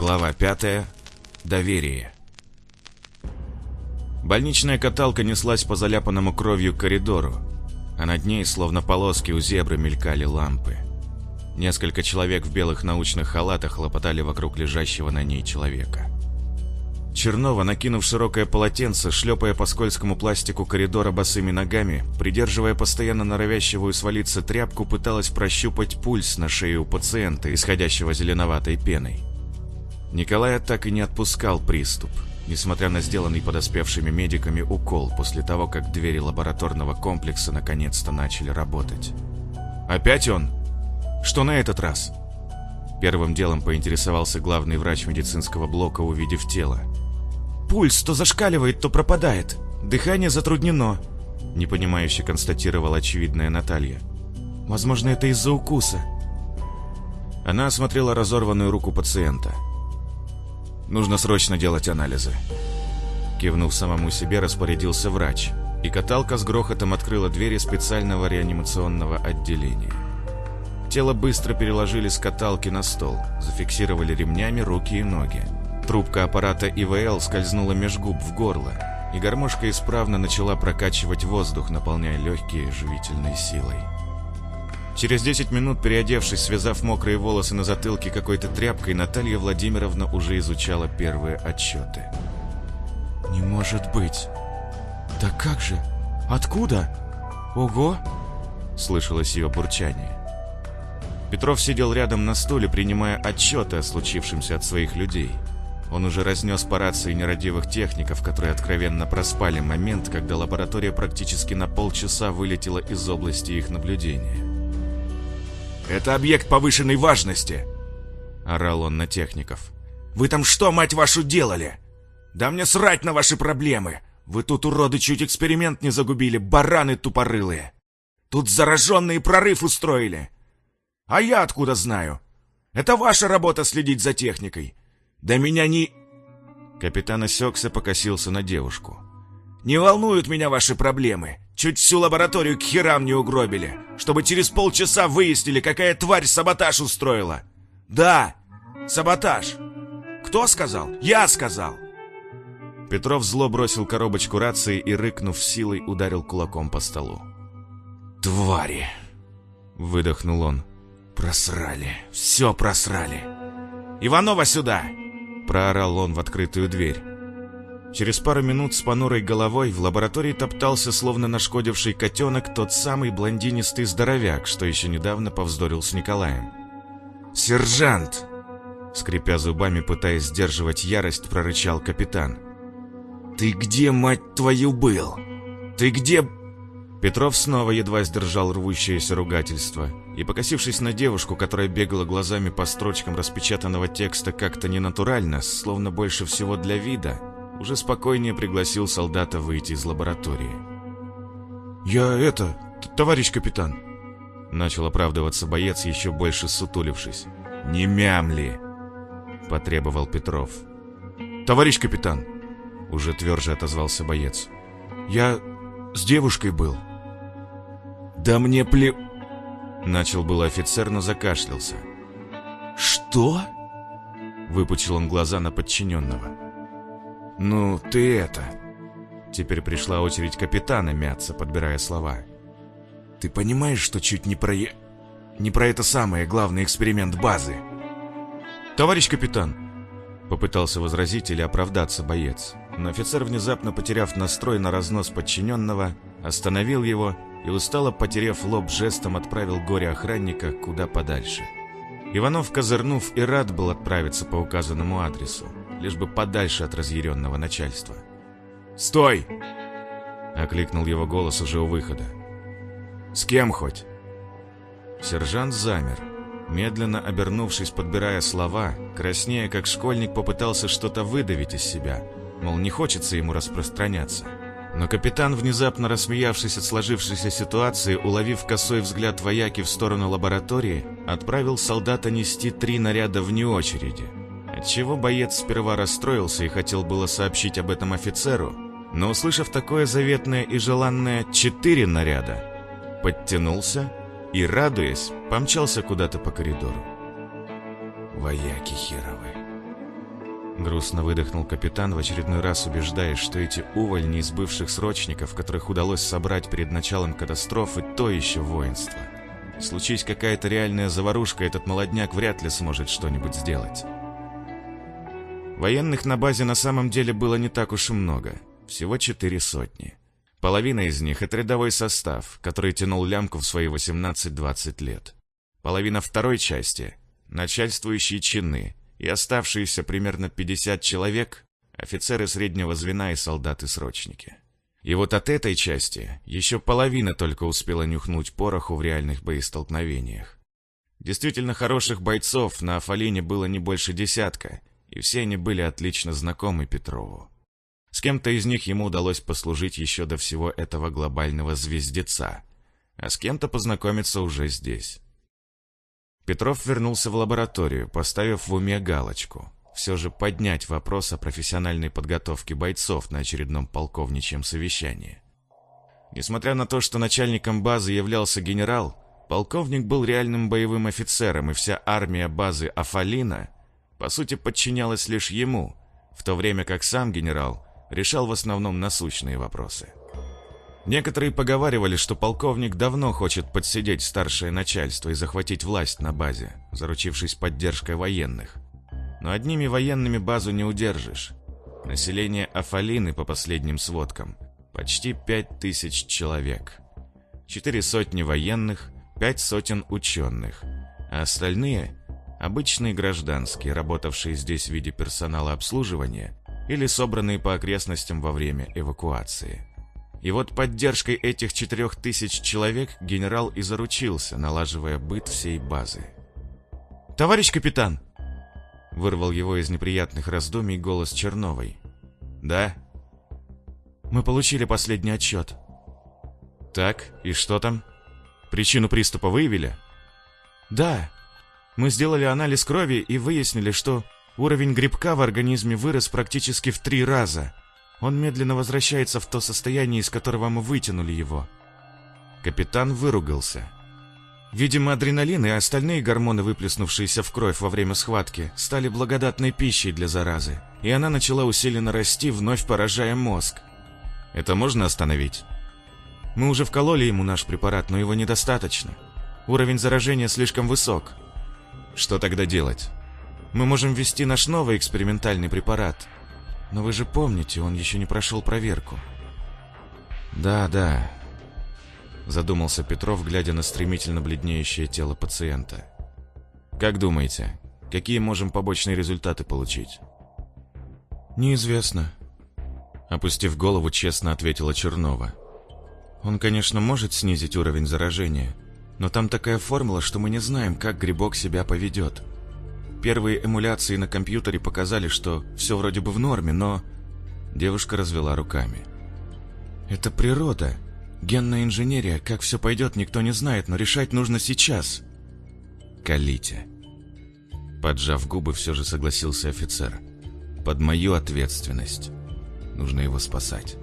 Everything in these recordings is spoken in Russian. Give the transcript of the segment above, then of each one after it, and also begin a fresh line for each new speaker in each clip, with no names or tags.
Глава 5. Доверие. Больничная каталка неслась по заляпанному кровью коридору, а над ней, словно полоски у зебры, мелькали лампы. Несколько человек в белых научных халатах хлопотали вокруг лежащего на ней человека. Чернова, накинув широкое полотенце, шлепая по скользкому пластику коридора босыми ногами, придерживая постоянно норовящего свалиться тряпку, пыталась прощупать пульс на шее у пациента, исходящего зеленоватой пеной. Николая так и не отпускал приступ, несмотря на сделанный подоспевшими медиками укол после того, как двери лабораторного комплекса наконец-то начали работать. «Опять он? Что на этот раз?» Первым делом поинтересовался главный врач медицинского блока, увидев тело.
Пульс то зашкаливает, то пропадает. Дыхание затруднено», — непонимающе констатировала очевидная Наталья. «Возможно, это из-за укуса».
Она осмотрела разорванную руку пациента. «Нужно срочно делать анализы». Кивнув самому себе, распорядился врач, и каталка с грохотом открыла двери специального реанимационного отделения. Тело быстро переложили с каталки на стол, зафиксировали ремнями руки и ноги. Трубка аппарата ИВЛ скользнула меж губ в горло, и гармошка исправно начала прокачивать воздух, наполняя легкие живительной силой. Через 10 минут, переодевшись, связав мокрые волосы на затылке какой-то тряпкой, Наталья Владимировна уже изучала первые отчеты.
«Не может быть! Да как же? Откуда? Ого!» Слышалось ее бурчание.
Петров сидел рядом на стуле, принимая отчеты о случившемся от своих людей – он уже разнес по рации нерадивых техников, которые откровенно проспали момент, когда лаборатория практически на полчаса вылетела из области их наблюдения.
«Это объект повышенной важности!»
– орал он на техников.
«Вы там что, мать вашу, делали? Да мне срать на ваши проблемы! Вы тут, уроды, чуть эксперимент не загубили, бараны тупорылые! Тут зараженные прорыв устроили! А я откуда знаю? Это ваша работа следить за техникой!» Да меня не...»
Капитан осекся, покосился на девушку.
«Не волнуют меня ваши проблемы. Чуть всю лабораторию к херам не угробили, чтобы через полчаса выяснили, какая тварь саботаж устроила. Да, саботаж. Кто сказал? Я сказал!»
Петров зло бросил коробочку рации и, рыкнув силой, ударил кулаком по столу.
«Твари!»
— выдохнул он.
«Просрали, все просрали! Иванова сюда!»
проорал он в открытую дверь. Через пару минут с понурой головой в лаборатории топтался, словно нашкодивший котенок, тот самый блондинистый здоровяк, что еще недавно повздорил с Николаем.
«Сержант!»
Скрипя зубами, пытаясь сдерживать ярость, прорычал капитан.
«Ты где, мать твою, был? Ты где...»
Петров снова едва сдержал рвущееся ругательство и, покосившись на девушку, которая бегала глазами по строчкам распечатанного текста как-то ненатурально, словно больше всего для вида, уже спокойнее пригласил солдата выйти из лаборатории.
«Я это, товарищ капитан», —
начал оправдываться боец, еще больше сутулившись. «Не мямли!» — потребовал Петров.
«Товарищ капитан!»
— уже тверже отозвался боец.
«Я с девушкой был».
«Да мне пле...»
Начал был офицер, но закашлялся.
«Что?»
Выпучил он глаза на подчиненного.
«Ну, ты это...»
Теперь пришла очередь капитана мяться, подбирая слова.
«Ты понимаешь, что чуть не про... Не про это самое главный эксперимент базы?»
«Товарищ капитан!»
Попытался возразить или оправдаться боец, но офицер, внезапно потеряв настрой на разнос подчиненного, остановил его и, устало потеряв лоб, жестом отправил горе-охранника куда подальше. Иванов, козырнув, и рад был отправиться по указанному адресу, лишь бы подальше от разъяренного начальства.
«Стой!»
— окликнул его голос уже у выхода.
«С кем хоть?»
Сержант замер, медленно обернувшись, подбирая слова, краснея, как школьник попытался что-то выдавить из себя, мол, не хочется ему распространяться. Но капитан, внезапно рассмеявшись от сложившейся ситуации, уловив косой взгляд вояки в сторону лаборатории, отправил солдата нести три наряда вне очереди. Отчего боец сперва расстроился и хотел было сообщить об этом офицеру, но, услышав такое заветное и желанное «четыре наряда», подтянулся и, радуясь, помчался куда-то по коридору.
«Вояки херовы»,
Грустно выдохнул капитан, в очередной раз убеждаясь, что эти увольни из бывших срочников, которых удалось собрать перед началом катастрофы, то еще воинство. Случись какая-то реальная заварушка, этот молодняк вряд ли сможет что-нибудь сделать. Военных на базе на самом деле было не так уж и много, всего четыре сотни. Половина из них — это рядовой состав, который тянул лямку в свои 18-20 лет. Половина второй части — начальствующие чины — и оставшиеся примерно 50 человек – офицеры среднего звена и солдаты-срочники. И вот от этой части еще половина только успела нюхнуть пороху в реальных боестолкновениях. Действительно хороших бойцов на Афалине было не больше десятка, и все они были отлично знакомы Петрову. С кем-то из них ему удалось послужить еще до всего этого глобального звездеца, а с кем-то познакомиться уже здесь. Петров вернулся в лабораторию, поставив в уме галочку. Все же поднять вопрос о профессиональной подготовке бойцов на очередном полковничьем совещании. Несмотря на то, что начальником базы являлся генерал, полковник был реальным боевым офицером, и вся армия базы Афалина, по сути, подчинялась лишь ему, в то время как сам генерал решал в основном насущные вопросы. Некоторые поговаривали, что полковник давно хочет подсидеть старшее начальство и захватить власть на базе, заручившись поддержкой военных. Но одними военными базу не удержишь. Население Афалины, по последним сводкам, почти пять тысяч человек. Четыре сотни военных, пять сотен ученых, а остальные – обычные гражданские, работавшие здесь в виде персонала обслуживания или собранные по окрестностям во время эвакуации – и вот поддержкой этих четырех тысяч человек генерал и заручился, налаживая быт всей базы.
«Товарищ капитан!»
Вырвал его из неприятных раздумий голос Черновой. «Да?»
«Мы получили последний отчет».
«Так, и что там? Причину приступа выявили?»
«Да. Мы сделали анализ крови и выяснили, что уровень грибка в организме вырос практически в три раза. Он медленно возвращается в то состояние, из которого мы вытянули его.
Капитан выругался.
Видимо, адреналин и остальные гормоны, выплеснувшиеся в кровь во время схватки, стали благодатной пищей для заразы, и она начала усиленно расти, вновь поражая мозг.
Это можно остановить?
Мы уже вкололи ему наш препарат, но его недостаточно. Уровень заражения слишком высок.
Что тогда делать?
Мы можем ввести наш новый экспериментальный препарат – но вы же помните, он еще не прошел проверку.
Да, да. Задумался Петров, глядя на стремительно бледнеющее тело пациента. Как думаете, какие можем побочные результаты получить?
Неизвестно.
Опустив голову, честно ответила Чернова.
Он, конечно, может снизить уровень заражения, но там такая формула, что мы не знаем, как грибок себя поведет. Первые эмуляции на компьютере показали, что все вроде бы в норме, но... Девушка развела руками. Это природа. Генная инженерия. Как все пойдет, никто не знает, но решать нужно сейчас.
Калите. Поджав губы, все же согласился офицер. Под мою ответственность. Нужно его спасать.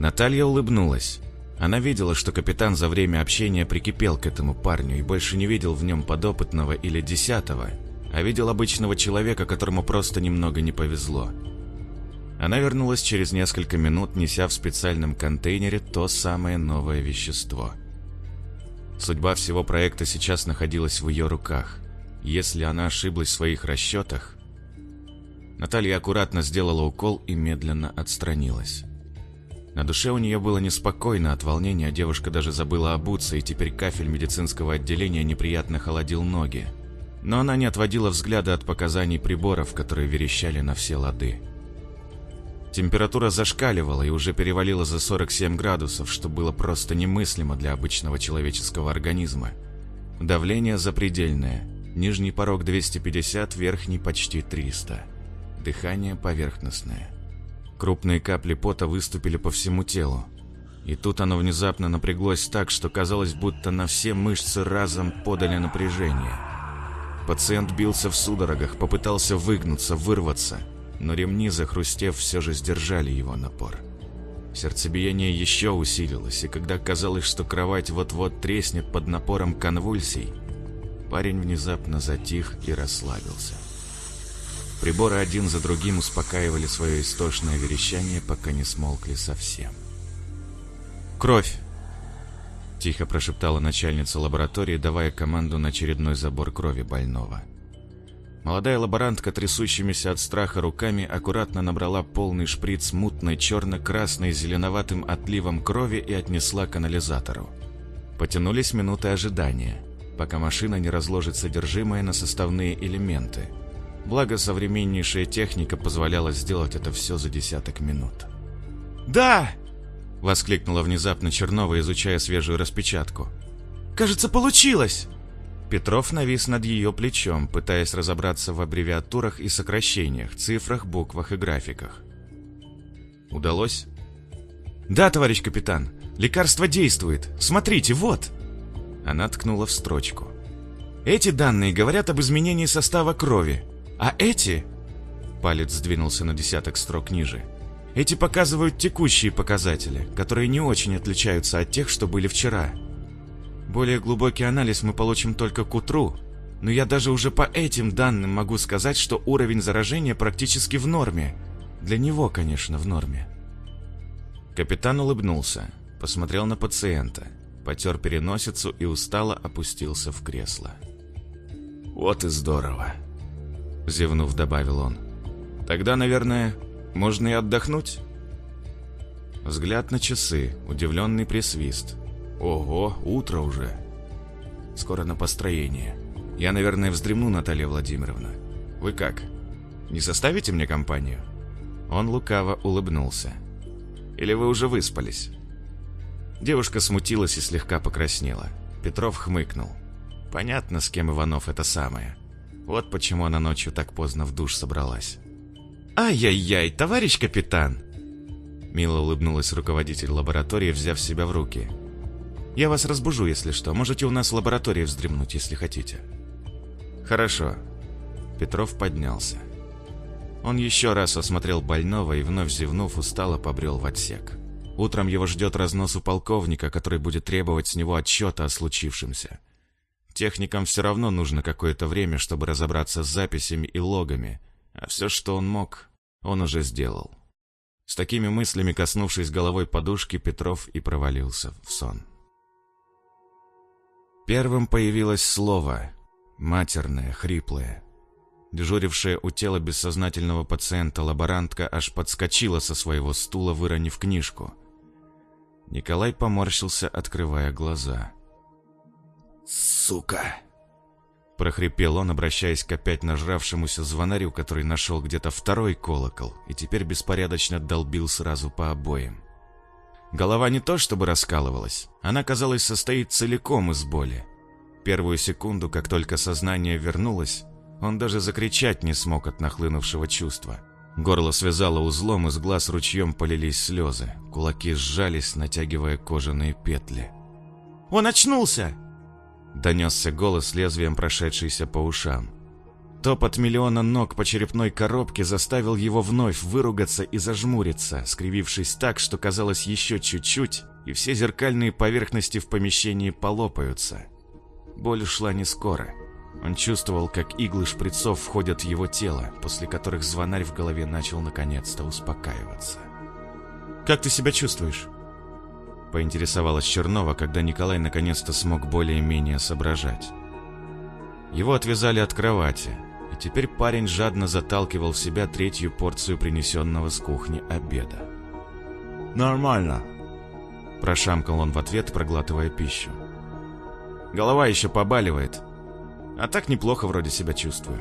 Наталья улыбнулась. Она видела, что капитан за время общения прикипел к этому парню и больше не видел в нем подопытного или десятого, а видел обычного человека, которому просто немного не повезло. Она вернулась через несколько минут, неся в специальном контейнере то самое новое вещество. Судьба всего проекта сейчас находилась в ее руках. Если она ошиблась в своих расчетах... Наталья аккуратно сделала укол и медленно отстранилась. На душе у нее было неспокойно от волнения, девушка даже забыла обуться, и теперь кафель медицинского отделения неприятно холодил ноги. Но она не отводила взгляда от показаний приборов, которые верещали на все лады. Температура зашкаливала и уже перевалила за 47 градусов, что было просто немыслимо для обычного человеческого организма. Давление запредельное, нижний порог 250, верхний почти 300. Дыхание поверхностное. Крупные капли пота выступили по всему телу. И тут оно внезапно напряглось так, что казалось, будто на все мышцы разом подали напряжение. Пациент бился в судорогах, попытался выгнуться, вырваться, но ремни, захрустев, все же сдержали его напор. Сердцебиение еще усилилось, и когда казалось, что кровать вот-вот треснет под напором конвульсий, парень внезапно затих и расслабился. Приборы один за другим успокаивали свое истошное верещание, пока не смолкли совсем.
«Кровь!» — тихо прошептала начальница лаборатории, давая команду на очередной забор крови больного. Молодая лаборантка, трясущимися от страха руками, аккуратно набрала полный шприц мутной черно-красной зеленоватым отливом крови и отнесла к анализатору. Потянулись минуты ожидания, пока машина не разложит содержимое на составные элементы. Благо, современнейшая техника позволяла сделать это все за десяток минут.
«Да!»
— воскликнула внезапно Чернова, изучая свежую распечатку.
«Кажется, получилось!»
Петров навис над ее плечом, пытаясь разобраться в аббревиатурах и сокращениях, цифрах, буквах и графиках. «Удалось?»
«Да, товарищ капитан, лекарство действует. Смотрите, вот!»
Она ткнула в строчку.
«Эти данные говорят об изменении состава крови, а эти...»
Палец сдвинулся на десяток строк ниже.
«Эти показывают текущие показатели, которые не очень отличаются от тех, что были вчера». Более глубокий анализ мы получим только к утру, но я даже уже по этим данным могу сказать, что уровень заражения практически в норме. Для него, конечно, в норме.
Капитан улыбнулся, посмотрел на пациента, потер переносицу и устало опустился в кресло.
«Вот и здорово», —
зевнув, добавил он. «Тогда, наверное, можно и отдохнуть?» Взгляд на часы, удивленный присвист —
Ого, утро уже. Скоро на построение. Я, наверное, вздремну, Наталья Владимировна. Вы как? Не составите мне компанию?
Он лукаво улыбнулся.
Или вы уже выспались?
Девушка смутилась и слегка покраснела. Петров хмыкнул. Понятно, с кем Иванов это самое. Вот почему она ночью так поздно в душ собралась.
«Ай-яй-яй, товарищ капитан!»
Мило улыбнулась руководитель лаборатории, взяв себя в руки.
Я вас разбужу, если что. Можете у нас в лаборатории вздремнуть, если хотите».
«Хорошо». Петров поднялся. Он еще раз осмотрел больного и, вновь зевнув, устало побрел в отсек. Утром его ждет разнос у полковника, который будет требовать с него отчета о случившемся. Техникам все равно нужно какое-то время, чтобы разобраться с записями и логами, а все, что он мог, он уже сделал. С такими мыслями, коснувшись головой подушки, Петров и провалился в сон. Первым появилось слово, матерное, хриплое. Дежурившая у тела бессознательного пациента лаборантка аж подскочила со своего стула, выронив книжку. Николай поморщился, открывая глаза.
«Сука!»
Прохрипел он, обращаясь к опять нажравшемуся звонарю, который нашел где-то второй колокол и теперь беспорядочно долбил сразу по обоим. Голова не то чтобы раскалывалась, она, казалось, состоит целиком из боли. Первую секунду, как только сознание вернулось, он даже закричать не смог от нахлынувшего чувства. Горло связало узлом, из глаз ручьем полились слезы, кулаки сжались, натягивая кожаные петли.
«Он очнулся!»
Донесся голос лезвием, прошедшийся по ушам. Топот миллиона ног по черепной коробке заставил его вновь выругаться и зажмуриться, скривившись так, что казалось еще чуть-чуть, и все зеркальные поверхности в помещении полопаются. Боль ушла не скоро. Он чувствовал, как иглы шприцов входят в его тело, после которых звонарь в голове начал наконец-то успокаиваться.
«Как ты себя чувствуешь?»
Поинтересовалась Чернова, когда Николай наконец-то смог более-менее соображать. Его отвязали от кровати, и теперь парень жадно заталкивал в себя третью порцию принесенного с кухни обеда.
«Нормально», –
прошамкал он в ответ, проглатывая пищу. «Голова еще побаливает, а так неплохо вроде себя чувствую».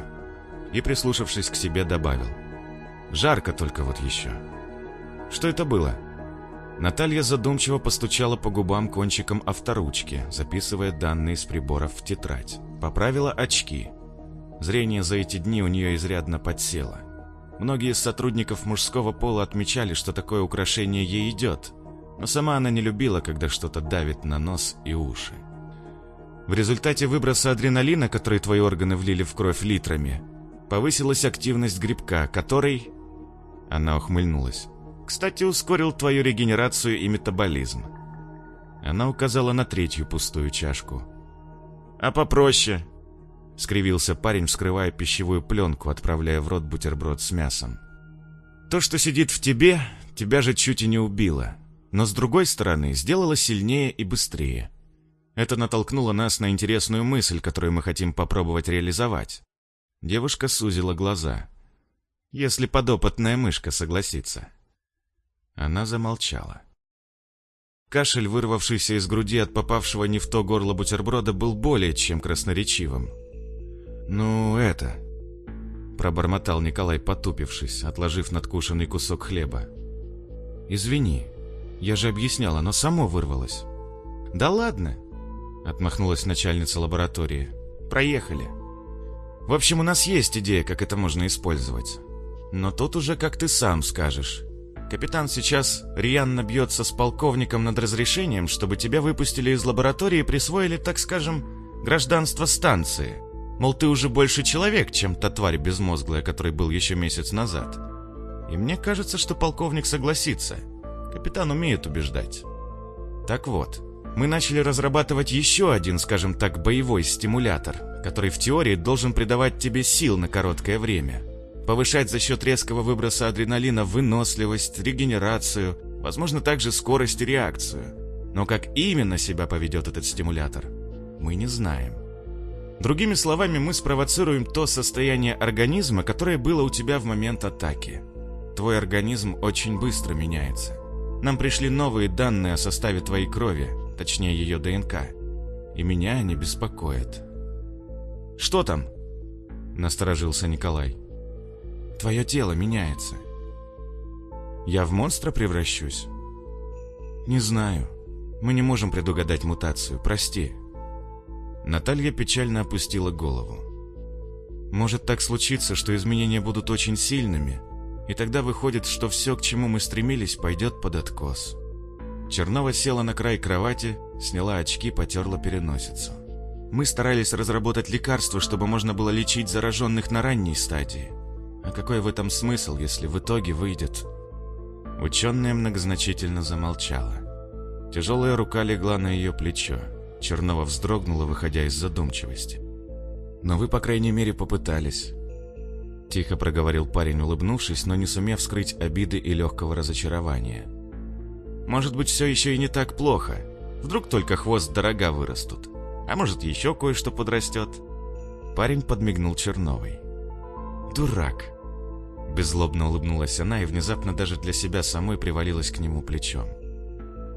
И, прислушавшись к себе, добавил. «Жарко только вот еще». «Что это было?» Наталья задумчиво постучала по губам кончиком авторучки, записывая данные с приборов в тетрадь. Поправила очки – Зрение за эти дни у нее изрядно подсело. Многие из сотрудников мужского пола отмечали, что такое украшение ей идет, но сама она не любила, когда что-то давит на нос и уши. В результате выброса адреналина, который твои органы влили в кровь литрами, повысилась активность грибка, который... Она ухмыльнулась. Кстати, ускорил твою регенерацию и метаболизм. Она указала на третью пустую чашку. А попроще, —
скривился парень, вскрывая пищевую пленку, отправляя в рот бутерброд с мясом. «То, что сидит в тебе, тебя же чуть и не убило, но с другой стороны сделало сильнее и быстрее. Это натолкнуло нас на интересную мысль, которую мы хотим попробовать реализовать». Девушка сузила глаза. «Если подопытная мышка согласится». Она замолчала. Кашель, вырвавшийся из груди от попавшего не в то горло бутерброда, был более чем красноречивым. «Ну, это...» Пробормотал Николай, потупившись, отложив надкушенный кусок хлеба. «Извини, я же объясняла, но само вырвалось». «Да ладно!» Отмахнулась начальница лаборатории. «Проехали. В общем, у нас есть идея, как это можно использовать. Но тут уже как ты сам скажешь. Капитан сейчас рьяно бьется с полковником над разрешением, чтобы тебя выпустили из лаборатории и присвоили, так скажем, гражданство станции. Мол, ты уже больше человек, чем та тварь безмозглая, который был еще месяц назад. И мне кажется, что полковник согласится. Капитан умеет убеждать. Так вот, мы начали разрабатывать еще один, скажем так, боевой стимулятор, который в теории должен придавать тебе сил на короткое время – повышать за счет резкого выброса адреналина выносливость, регенерацию, возможно, также скорость и реакцию. Но как именно себя поведет этот стимулятор, мы не знаем. Другими словами, мы спровоцируем то состояние организма, которое было у тебя в момент атаки. Твой организм очень быстро меняется. Нам пришли новые данные о составе твоей крови, точнее ее ДНК. И меня они беспокоят. «Что там?» – насторожился Николай. Твое тело меняется. Я в монстра превращусь? Не знаю. Мы не можем предугадать мутацию, прости. Наталья печально опустила голову. Может так случиться, что изменения будут очень сильными, и тогда выходит, что все, к чему мы стремились, пойдет под откос. Чернова села на край кровати, сняла очки, потерла переносицу. Мы старались разработать лекарство, чтобы можно было лечить зараженных на ранней стадии. А какой в этом смысл, если в итоге выйдет? Ученая многозначительно замолчала. Тяжелая рука легла на ее плечо. Чернова вздрогнула, выходя из задумчивости. «Но вы, по крайней мере, попытались». Тихо проговорил парень, улыбнувшись, но не сумев скрыть обиды и легкого разочарования. «Может быть, все еще и не так плохо. Вдруг только хвост дорога вырастут. А может, еще кое-что подрастет?» Парень подмигнул Черновой. «Дурак!» Беззлобно улыбнулась она и внезапно даже для себя самой привалилась к нему плечом.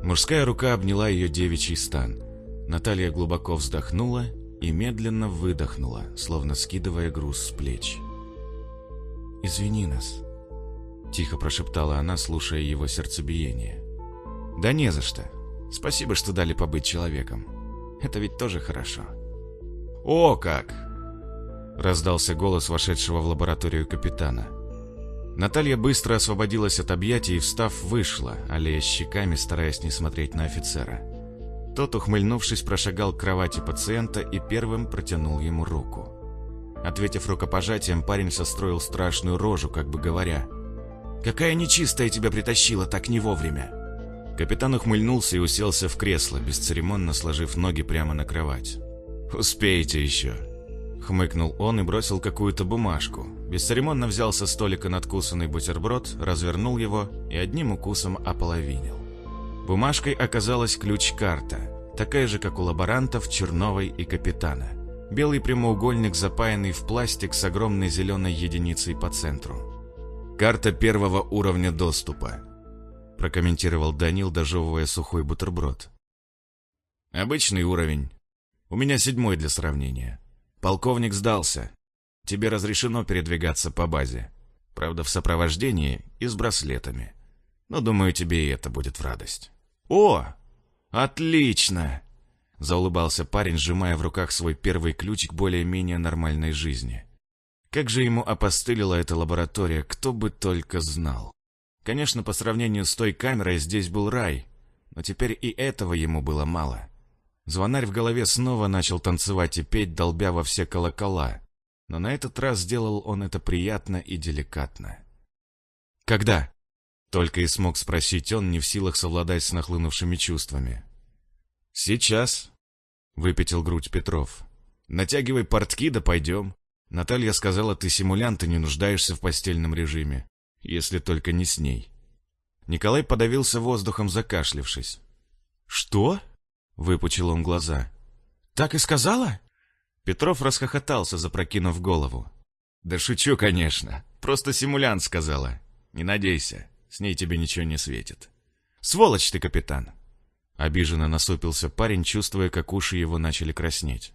Мужская рука обняла ее девичий стан. Наталья глубоко вздохнула и медленно выдохнула, словно скидывая груз с плеч. «Извини нас», — тихо прошептала она, слушая его сердцебиение. «Да не за что. Спасибо, что дали побыть человеком. Это ведь тоже хорошо». «О как!» — раздался голос вошедшего в лабораторию капитана. Наталья быстро освободилась от объятий и, встав, вышла, аллея щеками, стараясь не смотреть на офицера. Тот, ухмыльнувшись, прошагал к кровати пациента и первым протянул ему руку. Ответив рукопожатием, парень состроил страшную рожу, как бы говоря, «Какая нечистая тебя притащила так не вовремя!» Капитан ухмыльнулся и уселся в кресло, бесцеремонно сложив ноги прямо на кровать. «Успеете еще!» Хмыкнул он и бросил какую-то бумажку. Бесцеремонно взял со столика надкусанный бутерброд, развернул его и одним укусом ополовинил. Бумажкой оказалась ключ-карта, такая же, как у лаборантов, Черновой и Капитана. Белый прямоугольник, запаянный в пластик с огромной зеленой единицей по центру. «Карта первого уровня доступа», – прокомментировал Данил, дожевывая сухой бутерброд. «Обычный уровень. У меня седьмой для сравнения. Полковник сдался. Тебе разрешено передвигаться по базе. Правда, в сопровождении и с браслетами. Но, думаю, тебе и это будет в радость. О! Отлично! Заулыбался парень, сжимая в руках свой первый ключ к более-менее нормальной жизни. Как же ему опостылила эта лаборатория, кто бы только знал. Конечно, по сравнению с той камерой здесь был рай, но теперь и этого ему было мало. Звонарь в голове снова начал танцевать и петь, долбя во все колокола. Но на этот раз сделал он это приятно и деликатно. «Когда?» Только и смог спросить он, не в силах совладать с нахлынувшими чувствами. «Сейчас», — выпятил грудь Петров. Натягивай портки, да пойдем. Наталья сказала, ты симулянт и не нуждаешься в постельном режиме. Если только не с ней. Николай подавился воздухом, закашлившись.
«Что?»
— выпучил он глаза.
«Так и сказала?»
Петров расхохотался, запрокинув голову. «Да шучу, конечно. Просто симулянт сказала. Не надейся, с ней тебе ничего не светит». «Сволочь ты, капитан!» Обиженно насупился парень, чувствуя, как уши его начали краснеть.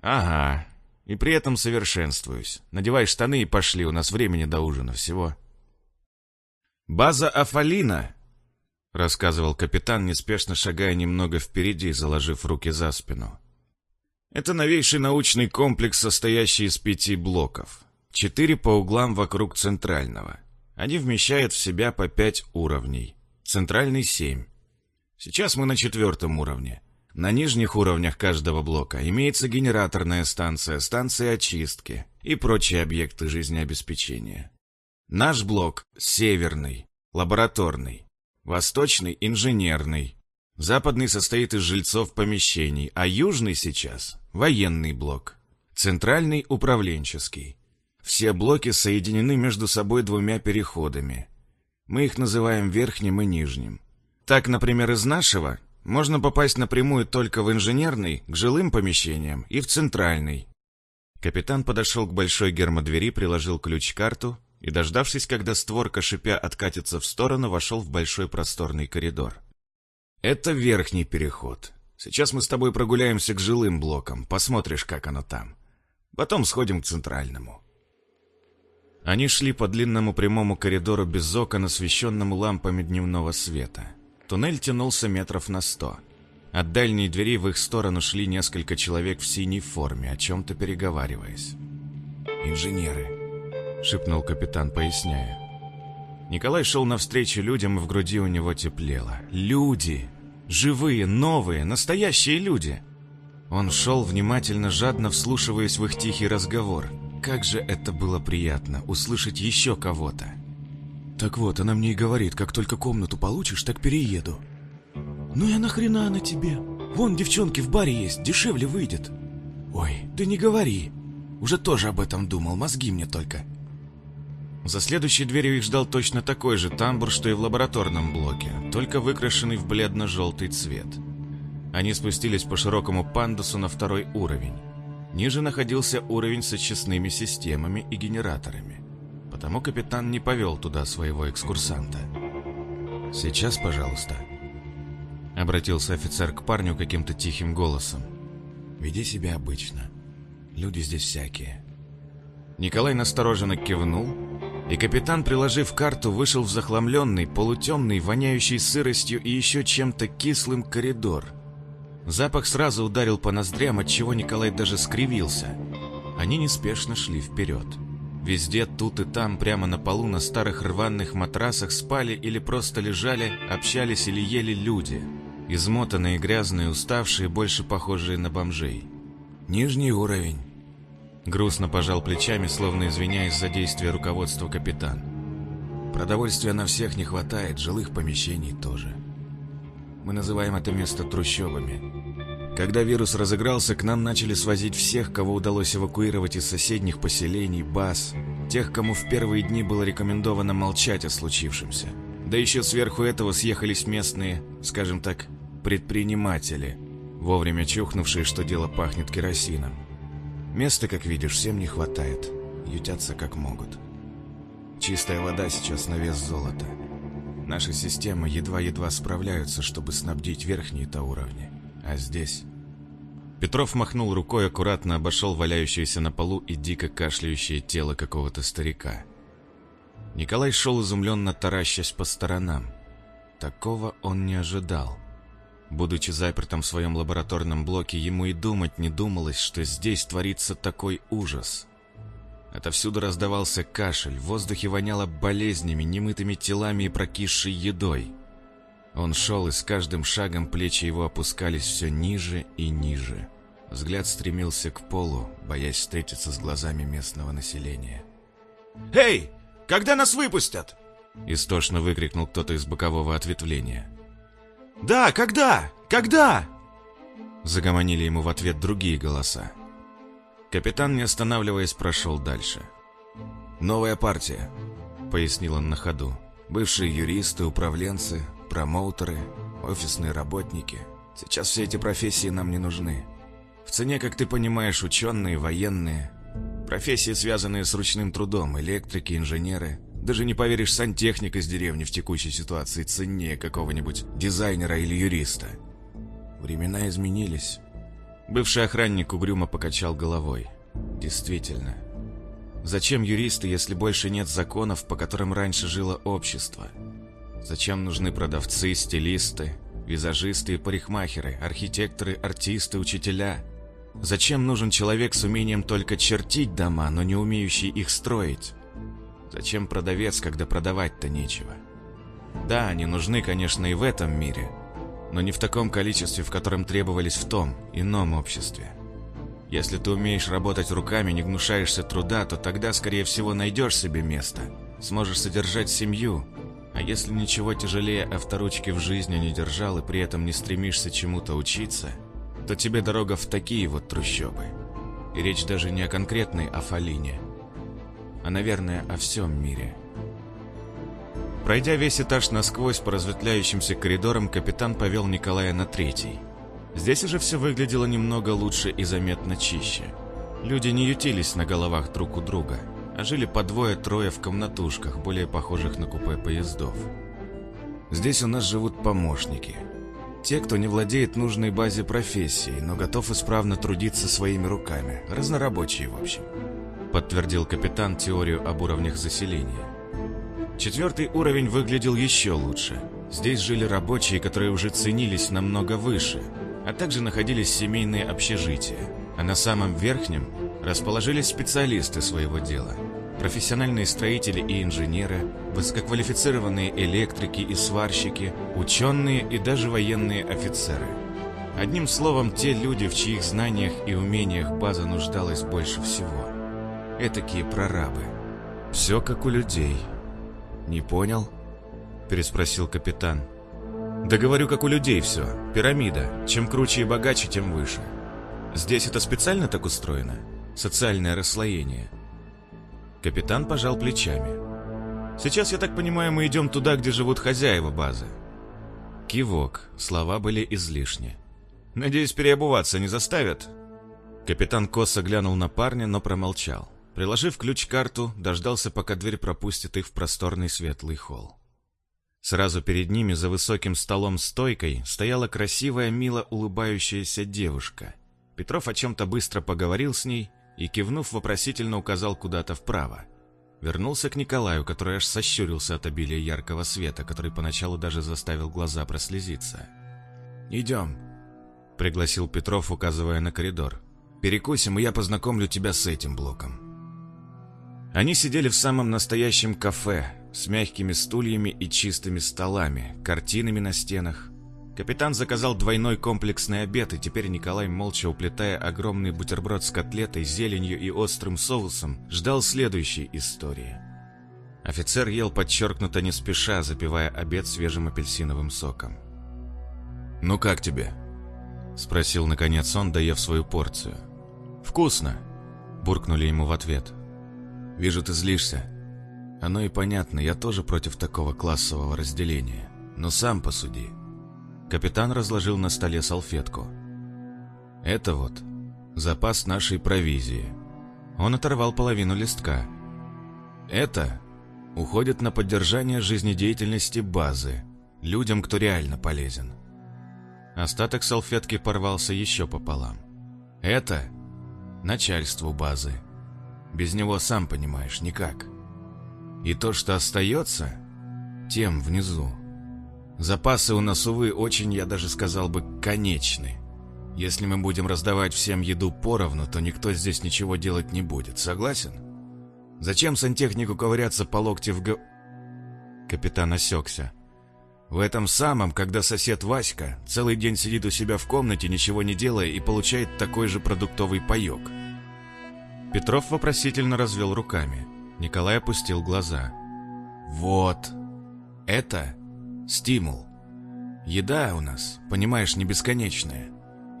«Ага, и при этом совершенствуюсь. Надевай штаны и пошли, у нас времени до ужина всего». «База Афалина!» — рассказывал капитан, неспешно шагая немного впереди, заложив руки за спину. «Это новейший научный комплекс, состоящий из пяти блоков. Четыре по углам вокруг центрального. Они вмещают в себя по пять уровней. Центральный — семь. Сейчас мы на четвертом уровне. На нижних уровнях каждого блока имеется генераторная станция, станция очистки и прочие объекты жизнеобеспечения. Наш блок – северный, лабораторный, восточный – инженерный, западный состоит из жильцов помещений, а южный сейчас – военный блок, центральный – управленческий. Все блоки соединены между собой двумя переходами. Мы их называем верхним и нижним. Так, например, из нашего можно попасть напрямую только в инженерный, к жилым помещениям и в центральный. Капитан подошел к большой гермодвери, приложил ключ-карту и, дождавшись, когда створка шипя откатится в сторону, вошел в большой просторный коридор. «Это верхний переход. Сейчас мы с тобой прогуляемся к жилым блокам, посмотришь, как оно там. Потом сходим к центральному». Они шли по длинному прямому коридору без окон, освещенному лампами дневного света. Туннель тянулся метров на сто. От дальней двери в их сторону шли несколько человек в синей форме, о чем-то переговариваясь. «Инженеры», — шепнул капитан, поясняя. Николай шел навстречу людям, в груди у него теплело. «Люди! Живые, новые, настоящие люди!» Он шел, внимательно, жадно вслушиваясь в их тихий разговор. Как же это было приятно, услышать еще кого-то.
Так вот, она мне и говорит, как только комнату получишь, так перееду. Ну и нахрена она тебе? Вон девчонки в баре есть, дешевле выйдет. Ой, да не говори. Уже тоже об этом думал, мозги мне только.
За следующей дверью их ждал точно такой же тамбур, что и в лабораторном блоке, только выкрашенный в бледно-желтый цвет. Они спустились по широкому пандусу на второй уровень. Ниже находился уровень с очистными системами и генераторами. Потому капитан не повел туда своего экскурсанта. «Сейчас, пожалуйста», — обратился офицер к парню каким-то тихим голосом. «Веди себя обычно. Люди здесь всякие». Николай настороженно кивнул, и капитан, приложив карту, вышел в захламленный, полутемный, воняющий сыростью и еще чем-то кислым коридор — Запах сразу ударил по ноздрям, отчего Николай даже скривился. Они неспешно шли вперед. Везде, тут и там, прямо на полу, на старых рваных матрасах спали или просто лежали, общались или ели люди. Измотанные, грязные, уставшие, больше похожие на бомжей. «Нижний уровень», — грустно пожал плечами, словно извиняясь за действия руководства капитан. «Продовольствия на всех не хватает, жилых помещений тоже». Мы называем это место трущобами. Когда вирус разыгрался, к нам начали свозить всех, кого удалось эвакуировать из соседних поселений, баз, тех, кому в первые дни было рекомендовано молчать о случившемся. Да еще сверху этого съехались местные, скажем так, предприниматели, вовремя чухнувшие, что дело пахнет керосином. Места, как видишь, всем не хватает, ютятся как могут. Чистая вода сейчас на вес золота. Наши системы едва-едва справляются, чтобы снабдить верхние-то уровни. А здесь... Петров махнул рукой, аккуратно обошел валяющееся на полу и дико кашляющее тело какого-то старика. Николай шел изумленно таращась по сторонам. Такого он не ожидал. Будучи запертым в своем лабораторном блоке, ему и думать не думалось, что здесь творится такой ужас. Отовсюду раздавался кашель, в воздухе воняло болезнями, немытыми телами и прокисшей едой. Он шел, и с каждым шагом плечи его опускались все ниже и ниже. Взгляд стремился к полу, боясь встретиться с глазами местного населения.
«Эй, когда нас выпустят?»
Истошно выкрикнул кто-то из бокового ответвления.
«Да, когда? Когда?»
Загомонили ему в ответ другие голоса. Капитан, не останавливаясь, прошел дальше.
«Новая партия», —
пояснил он на ходу.
«Бывшие юристы, управленцы, промоутеры, офисные работники. Сейчас все эти профессии нам не нужны. В цене, как ты понимаешь, ученые, военные, профессии, связанные с ручным трудом, электрики, инженеры. Даже не поверишь, сантехник из деревни в текущей ситуации ценнее какого-нибудь дизайнера или юриста. Времена изменились.
Бывший охранник угрюмо покачал головой. Действительно. Зачем юристы, если больше нет законов, по которым раньше жило общество? Зачем нужны продавцы, стилисты, визажисты и парикмахеры, архитекторы, артисты, учителя? Зачем нужен человек с умением только чертить дома, но не умеющий их строить? Зачем продавец, когда продавать-то нечего? Да, они нужны, конечно, и в этом мире, но не в таком количестве, в котором требовались в том, ином обществе. Если ты умеешь работать руками, не гнушаешься труда, то тогда, скорее всего, найдешь себе место, сможешь содержать семью, а если ничего тяжелее авторучки в жизни не держал и при этом не стремишься чему-то учиться, то тебе дорога в такие вот трущобы. И речь даже не о конкретной Афалине, а, наверное, о всем мире. Пройдя весь этаж насквозь по разветвляющимся коридорам, капитан повел Николая на третий. Здесь уже все выглядело немного лучше и заметно чище. Люди не ютились на головах друг у друга, а жили по двое-трое в комнатушках, более похожих на купе поездов.
Здесь у нас живут помощники. Те, кто не владеет нужной базе профессии, но готов исправно трудиться своими руками. Разнорабочие, в общем.
Подтвердил капитан теорию об уровнях заселения. Четвертый уровень выглядел еще лучше. Здесь жили рабочие, которые уже ценились намного выше, а также находились семейные общежития. А на самом верхнем расположились специалисты своего дела. Профессиональные строители и инженеры, высококвалифицированные электрики и сварщики, ученые и даже военные офицеры. Одним словом, те люди, в чьих знаниях и умениях база нуждалась больше всего. Этакие прорабы. Все как у людей – «Не понял?» – переспросил капитан. «Да говорю, как у людей все. Пирамида. Чем круче и богаче, тем выше. Здесь это специально так устроено? Социальное расслоение?» Капитан пожал плечами. «Сейчас, я так понимаю, мы идем туда, где живут хозяева базы». Кивок. Слова были излишни. «Надеюсь, переобуваться не заставят?» Капитан косо глянул на парня, но промолчал. Приложив ключ-карту, дождался, пока дверь пропустит их в просторный светлый холл. Сразу перед ними, за высоким столом-стойкой, стояла красивая, мило улыбающаяся девушка. Петров о чем-то быстро поговорил с ней и, кивнув, вопросительно указал куда-то вправо. Вернулся к Николаю, который аж сощурился от обилия яркого света, который поначалу даже заставил глаза прослезиться.
«Идем», — пригласил Петров, указывая на коридор. «Перекусим, и я познакомлю тебя с этим блоком».
Они сидели в самом настоящем кафе, с мягкими стульями и чистыми столами, картинами на стенах. Капитан заказал двойной комплексный обед, и теперь Николай, молча уплетая огромный бутерброд с котлетой, зеленью и острым соусом, ждал следующей истории. Офицер ел подчеркнуто не спеша, запивая обед свежим апельсиновым соком.
«Ну как тебе?»
— спросил наконец он, доев свою порцию. «Вкусно!» — буркнули ему в ответ.
Вижу, ты злишься. Оно и понятно, я тоже против такого классового разделения. Но сам посуди.
Капитан разложил на столе салфетку.
Это вот запас нашей провизии.
Он оторвал половину листка.
Это уходит на поддержание жизнедеятельности базы, людям, кто реально полезен.
Остаток салфетки порвался еще пополам.
Это начальству базы. Без него, сам понимаешь, никак. И то, что остается, тем внизу. Запасы у нас, увы, очень, я даже сказал бы, конечны. Если мы будем раздавать всем еду поровну, то никто здесь ничего делать не будет, согласен? Зачем сантехнику ковыряться по локте в г...
Капитан осекся.
В этом самом, когда сосед Васька целый день сидит у себя в комнате, ничего не делая, и получает такой же продуктовый паек –
Петров вопросительно развел руками. Николай опустил глаза.
«Вот. Это стимул. Еда у нас, понимаешь, не бесконечная.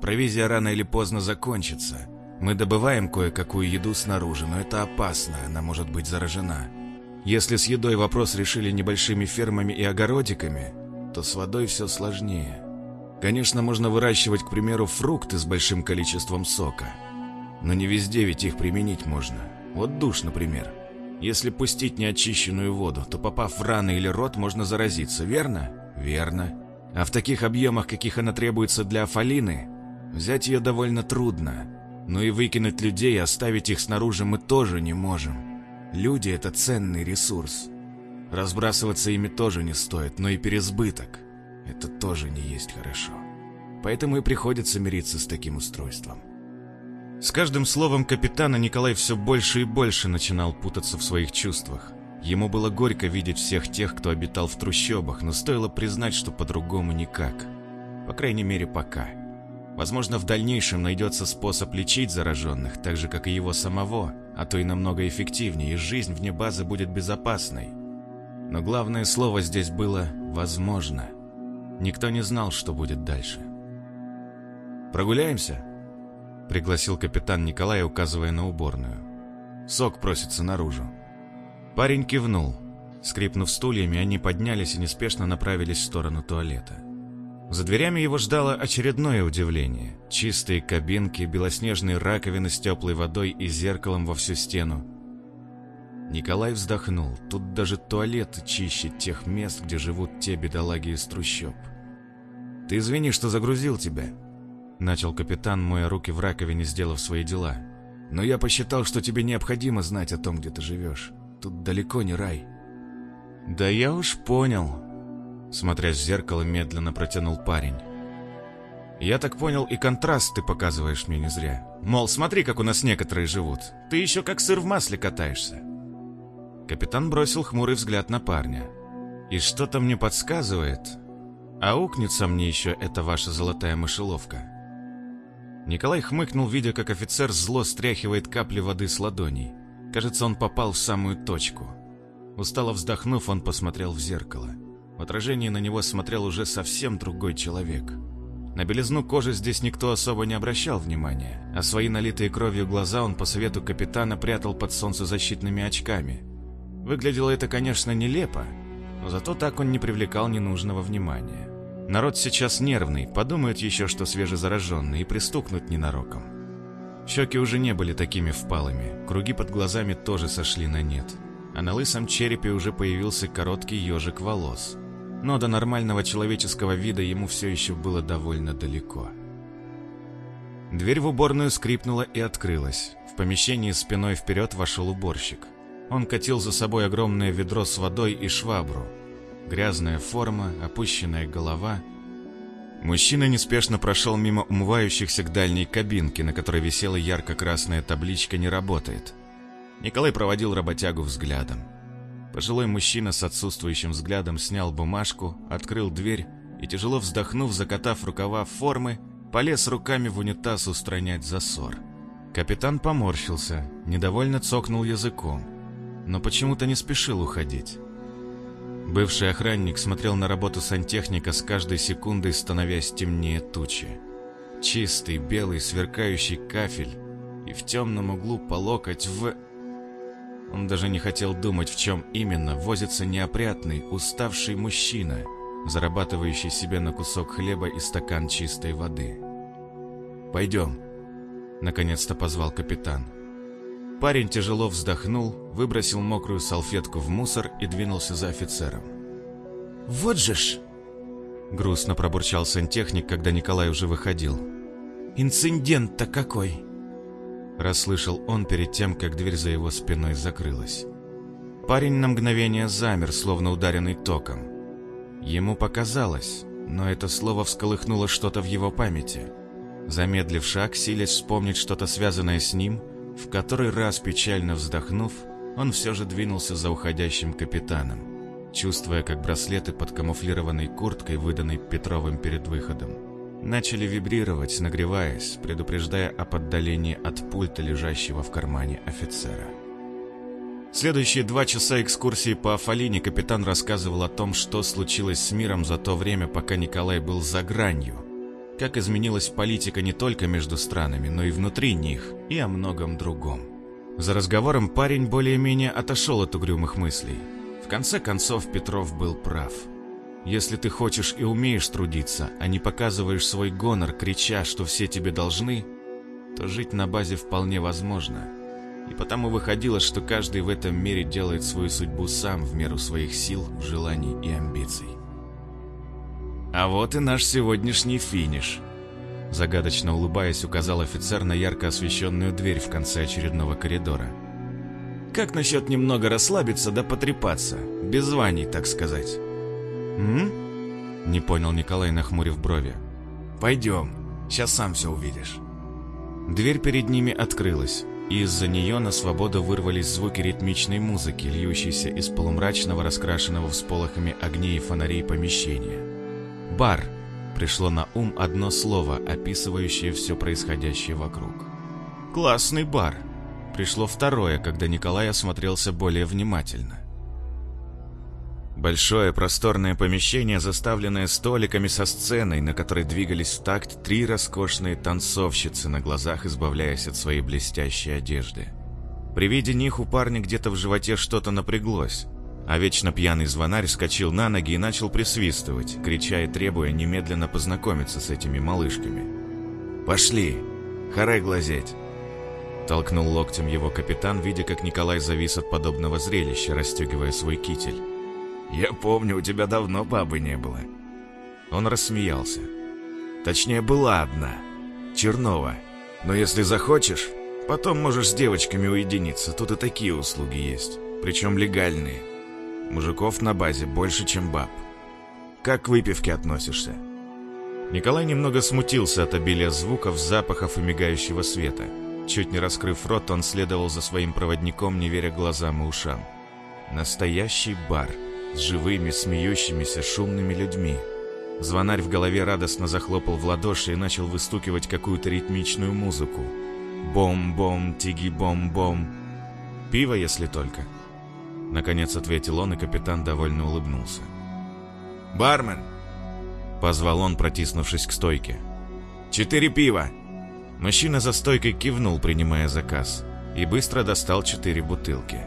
Провизия рано или поздно закончится.
Мы добываем кое-какую еду снаружи, но это опасно, она может быть заражена. Если с едой вопрос решили небольшими фермами и огородиками, то с водой все сложнее. Конечно, можно выращивать, к примеру, фрукты с большим количеством сока. Но не везде ведь их применить можно. Вот душ, например. Если пустить неочищенную воду, то попав в раны или рот, можно заразиться, верно? Верно. А в таких объемах, каких она требуется для афалины, взять ее довольно трудно. Но и выкинуть людей и оставить их снаружи мы тоже не можем. Люди — это ценный ресурс. Разбрасываться ими тоже не стоит, но и переизбыток — это тоже не есть хорошо. Поэтому и приходится мириться с таким устройством.
С каждым словом капитана Николай все больше и больше начинал путаться в своих чувствах. Ему было горько видеть всех тех, кто обитал в трущобах, но стоило признать, что по-другому никак. По крайней мере, пока. Возможно, в дальнейшем найдется способ лечить зараженных, так же, как и его самого, а то и намного эффективнее, и жизнь вне базы будет безопасной. Но главное слово здесь было «возможно». Никто не знал, что будет дальше.
«Прогуляемся?» — пригласил капитан Николай, указывая на уборную. «Сок просится наружу».
Парень кивнул. Скрипнув стульями, они поднялись и неспешно направились в сторону туалета. За дверями его ждало очередное удивление. Чистые кабинки, белоснежные раковины с теплой водой и зеркалом во всю стену. Николай вздохнул. Тут даже туалеты чище тех мест, где живут те бедолаги из трущоб.
«Ты извини, что загрузил тебя», — начал капитан, моя руки в раковине, сделав свои дела. «Но я посчитал, что тебе необходимо знать о том, где ты живешь. Тут далеко не рай».
«Да я уж понял», — смотря в зеркало, медленно протянул парень. «Я так понял, и контраст ты показываешь мне не зря. Мол, смотри, как у нас некоторые живут. Ты еще как сыр в масле катаешься». Капитан бросил хмурый взгляд на парня. «И что-то мне подсказывает. А укнется мне еще эта ваша золотая мышеловка». Николай хмыкнул, видя, как офицер зло стряхивает капли воды с ладоней. Кажется, он попал в самую точку. Устало вздохнув, он посмотрел в зеркало. В отражении на него смотрел уже совсем другой человек. На белизну кожи здесь никто особо не обращал внимания, а свои налитые кровью глаза он по совету капитана прятал под солнцезащитными очками. Выглядело это, конечно, нелепо, но зато так он не привлекал ненужного внимания. Народ сейчас нервный, подумают еще, что свежезараженный, и пристукнут ненароком. Щеки уже не были такими впалыми, круги под глазами тоже сошли на нет, а на лысом черепе уже появился короткий ежик волос. Но до нормального человеческого вида ему все еще было довольно далеко. Дверь в уборную скрипнула и открылась. В помещении спиной вперед вошел уборщик. Он катил за собой огромное ведро с водой и швабру. Грязная форма, опущенная голова — Мужчина неспешно прошел мимо умывающихся к дальней кабинке, на которой висела ярко-красная табличка «Не работает». Николай проводил работягу взглядом. Пожилой мужчина с отсутствующим взглядом снял бумажку, открыл дверь и, тяжело вздохнув, закатав рукава формы, полез руками в унитаз устранять засор. Капитан поморщился, недовольно цокнул языком, но почему-то не спешил уходить. Бывший охранник смотрел на работу сантехника с каждой секундой, становясь темнее тучи. Чистый, белый, сверкающий кафель, и в темном углу по локоть в... Он даже не хотел думать, в чем именно возится неопрятный, уставший мужчина, зарабатывающий себе на кусок хлеба и стакан чистой воды. «Пойдем», — наконец-то позвал капитан. Парень тяжело вздохнул, выбросил мокрую салфетку в мусор и двинулся за офицером.
«Вот же ж!»
Грустно пробурчал сантехник, когда Николай уже выходил.
«Инцидент-то какой!»
Расслышал он перед тем, как дверь за его спиной закрылась. Парень на мгновение замер, словно ударенный током. Ему показалось, но это слово всколыхнуло что-то в его памяти. Замедлив шаг, силясь вспомнить что-то связанное с ним, в который раз печально вздохнув, он все же двинулся за уходящим капитаном, чувствуя, как браслеты под камуфлированной курткой, выданной Петровым перед выходом, начали вибрировать, нагреваясь, предупреждая о поддалении от пульта, лежащего в кармане офицера. Следующие два часа экскурсии по Афалине капитан рассказывал о том, что случилось с миром за то время, пока Николай был за гранью, как изменилась политика не только между странами, но и внутри них, и о многом другом. За разговором парень более-менее отошел от угрюмых мыслей. В конце концов, Петров был прав. Если ты хочешь и умеешь трудиться, а не показываешь свой гонор, крича, что все тебе должны, то жить на базе вполне возможно. И потому выходило, что каждый в этом мире делает свою судьбу сам в меру своих сил, желаний и амбиций.
А вот и наш сегодняшний финиш. Загадочно улыбаясь, указал офицер на ярко освещенную дверь в конце очередного коридора. Как насчет немного расслабиться да потрепаться? Без званий, так сказать.
«М?» Не понял Николай, нахмурив брови.
Пойдем, сейчас сам все увидишь.
Дверь перед ними открылась, и из-за нее на свободу вырвались звуки ритмичной музыки, льющейся из полумрачного, раскрашенного всполохами огней и фонарей помещения. «Бар» пришло на ум одно слово, описывающее все происходящее вокруг. «Классный бар» пришло второе, когда Николай осмотрелся более внимательно. Большое просторное помещение, заставленное столиками со сценой, на которой двигались в такт три роскошные танцовщицы, на глазах избавляясь от своей блестящей одежды. При виде них у парня где-то в животе что-то напряглось, а вечно пьяный звонарь скочил на ноги и начал присвистывать, крича и требуя немедленно познакомиться с этими малышками.
«Пошли! Харай глазеть!»
Толкнул локтем его капитан, видя, как Николай завис от подобного зрелища, расстегивая свой китель.
Я помню, у тебя давно бабы не было.
Он рассмеялся.
Точнее, была одна. Чернова. Но если захочешь, потом можешь с девочками уединиться. Тут и такие услуги есть. Причем легальные. Мужиков на базе больше, чем баб. Как к выпивке относишься?
Николай немного смутился от обилия звуков, запахов и мигающего света. Чуть не раскрыв рот, он следовал за своим проводником, не веря глазам и ушам. Настоящий бар — с живыми, смеющимися, шумными людьми. Звонарь в голове радостно захлопал в ладоши и начал выстукивать какую-то ритмичную музыку. Бом-бом, тиги-бом-бом. Пиво, если только. Наконец ответил он, и капитан довольно улыбнулся.
«Бармен!»
Позвал он, протиснувшись к стойке.
«Четыре пива!»
Мужчина за стойкой кивнул, принимая заказ, и быстро достал четыре бутылки.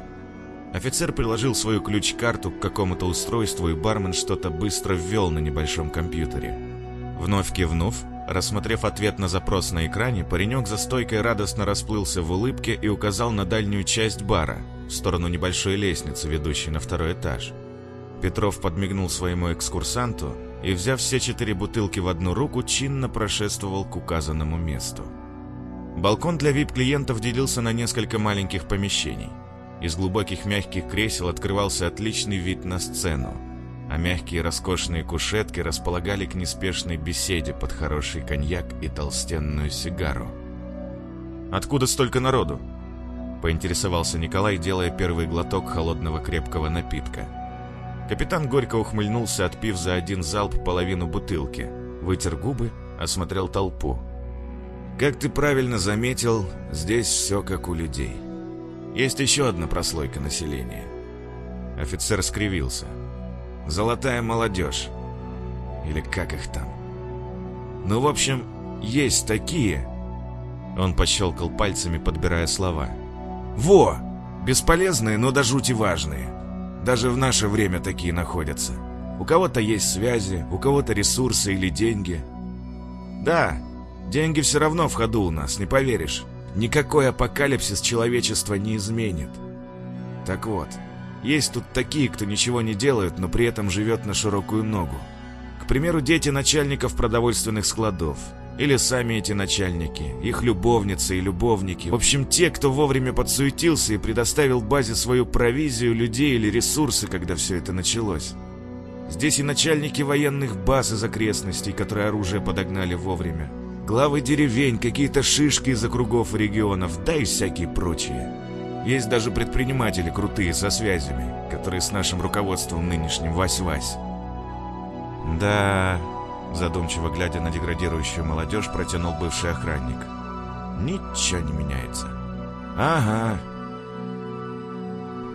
Офицер приложил свою ключ-карту к какому-то устройству, и бармен что-то быстро ввел на небольшом компьютере. Вновь кивнув, рассмотрев ответ на запрос на экране, паренек за стойкой радостно расплылся в улыбке и указал на дальнюю часть бара, в сторону небольшой лестницы, ведущей на второй этаж. Петров подмигнул своему экскурсанту и, взяв все четыре бутылки в одну руку, чинно прошествовал к указанному месту. Балкон для вип-клиентов делился на несколько маленьких помещений – из глубоких мягких кресел открывался отличный вид на сцену, а мягкие роскошные кушетки располагали к неспешной беседе под хороший коньяк и толстенную сигару. «Откуда столько народу?» – поинтересовался Николай, делая первый глоток холодного крепкого напитка. Капитан горько ухмыльнулся, отпив за один залп половину бутылки, вытер губы, осмотрел толпу.
«Как ты правильно заметил, здесь все как у людей». Есть еще одна прослойка населения. Офицер скривился. Золотая молодежь. Или как их там? Ну, в общем, есть такие.
Он пощелкал пальцами, подбирая слова.
Во! Бесполезные, но до жути важные. Даже в наше время такие находятся. У кого-то есть связи, у кого-то ресурсы или деньги. Да, деньги все равно в ходу у нас, не поверишь. Никакой апокалипсис человечества не изменит. Так вот, есть тут такие, кто ничего не делают, но при этом живет на широкую ногу. К примеру, дети начальников продовольственных складов. Или сами эти начальники, их любовницы и любовники. В общем, те, кто вовремя подсуетился и предоставил базе свою провизию, людей или ресурсы, когда все это началось. Здесь и начальники военных баз из окрестностей, которые оружие подогнали вовремя главы деревень, какие-то шишки из округов и регионов, да и всякие прочие. Есть даже предприниматели крутые со связями, которые с нашим руководством нынешним вась-вась.
Да, задумчиво глядя на деградирующую молодежь, протянул бывший охранник. Ничего не меняется.
Ага.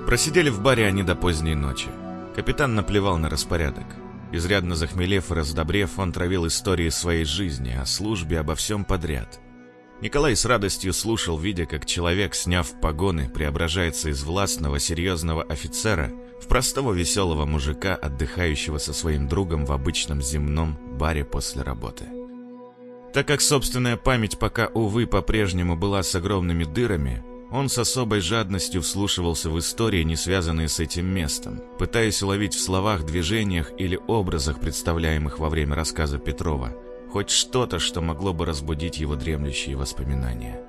Просидели в баре они до поздней ночи. Капитан наплевал на распорядок. Изрядно захмелев и раздобрев, он травил истории своей жизни, о службе, обо всем подряд. Николай с радостью слушал, видя, как человек, сняв погоны, преображается из властного, серьезного офицера в простого веселого мужика, отдыхающего со своим другом в обычном земном баре после работы. Так как собственная память пока, увы, по-прежнему была с огромными дырами, он с особой жадностью вслушивался в истории, не связанные с этим местом, пытаясь уловить в словах, движениях или образах, представляемых во время рассказа Петрова, хоть что-то, что могло бы разбудить его дремлющие воспоминания.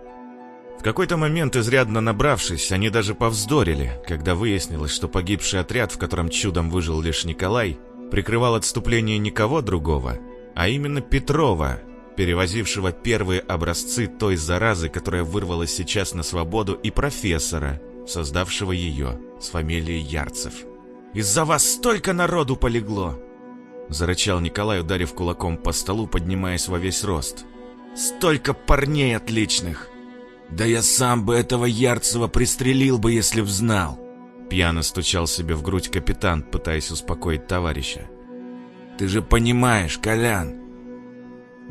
В какой-то момент, изрядно набравшись, они даже повздорили, когда выяснилось, что погибший отряд, в котором чудом выжил лишь Николай, прикрывал отступление никого другого, а именно Петрова, перевозившего первые образцы той заразы, которая вырвалась сейчас на свободу, и профессора, создавшего ее с фамилией Ярцев. «Из-за вас столько народу полегло!» Зарычал Николай, ударив кулаком по столу, поднимаясь во весь рост. «Столько парней отличных!»
«Да я сам бы этого Ярцева пристрелил бы, если б знал!»
Пьяно стучал себе в грудь капитан, пытаясь успокоить товарища.
«Ты же понимаешь, Колян,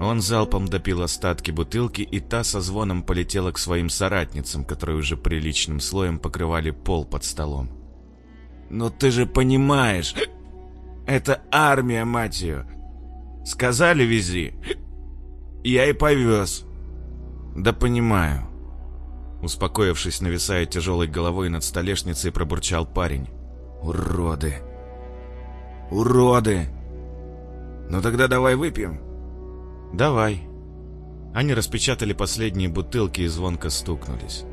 он залпом допил остатки бутылки, и та со звоном полетела к своим соратницам, которые уже приличным слоем покрывали пол под столом.
«Но ты же понимаешь, это армия, мать ее! Сказали, вези. Я и повез».
«Да понимаю». Успокоившись, нависая тяжелой головой над столешницей, пробурчал парень.
«Уроды! Уроды! Ну тогда давай выпьем».
«Давай». Они распечатали последние бутылки и звонко стукнулись.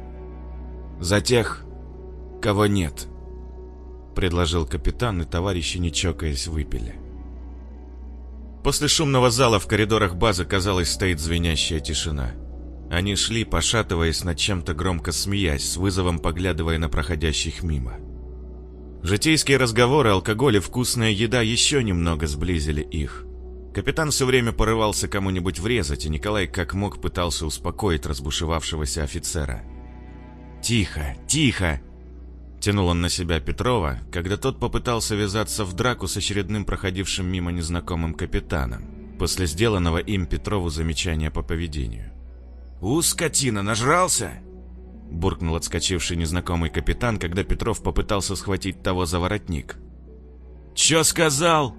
«За тех, кого нет», —
предложил капитан, и товарищи, не чокаясь, выпили. После шумного зала в коридорах базы, казалось, стоит звенящая тишина. Они шли, пошатываясь над чем-то громко смеясь, с вызовом поглядывая на проходящих мимо. Житейские разговоры, алкоголь и вкусная еда еще немного сблизили их. Капитан все время порывался кому-нибудь врезать, и Николай как мог пытался успокоить разбушевавшегося офицера. «Тихо, тихо!» Тянул он на себя Петрова, когда тот попытался ввязаться в драку с очередным проходившим мимо незнакомым капитаном, после сделанного им Петрову замечания по поведению.
«У, скотина, нажрался?»
Буркнул отскочивший незнакомый капитан, когда Петров попытался схватить того за воротник.
«Чё сказал?»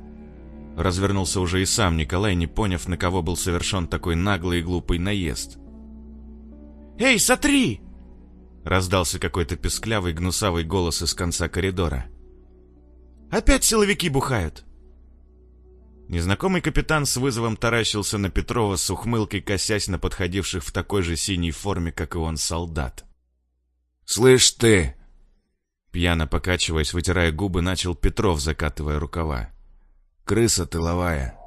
Развернулся уже и сам Николай, не поняв, на кого был совершен такой наглый и глупый наезд.
«Эй, сотри!»
Раздался какой-то песклявый, гнусавый голос из конца коридора.
«Опять силовики бухают!»
Незнакомый капитан с вызовом таращился на Петрова с ухмылкой, косясь на подходивших в такой же синей форме, как и он, солдат.
«Слышь ты!»
Пьяно покачиваясь, вытирая губы, начал Петров, закатывая рукава.
Крыса тыловая.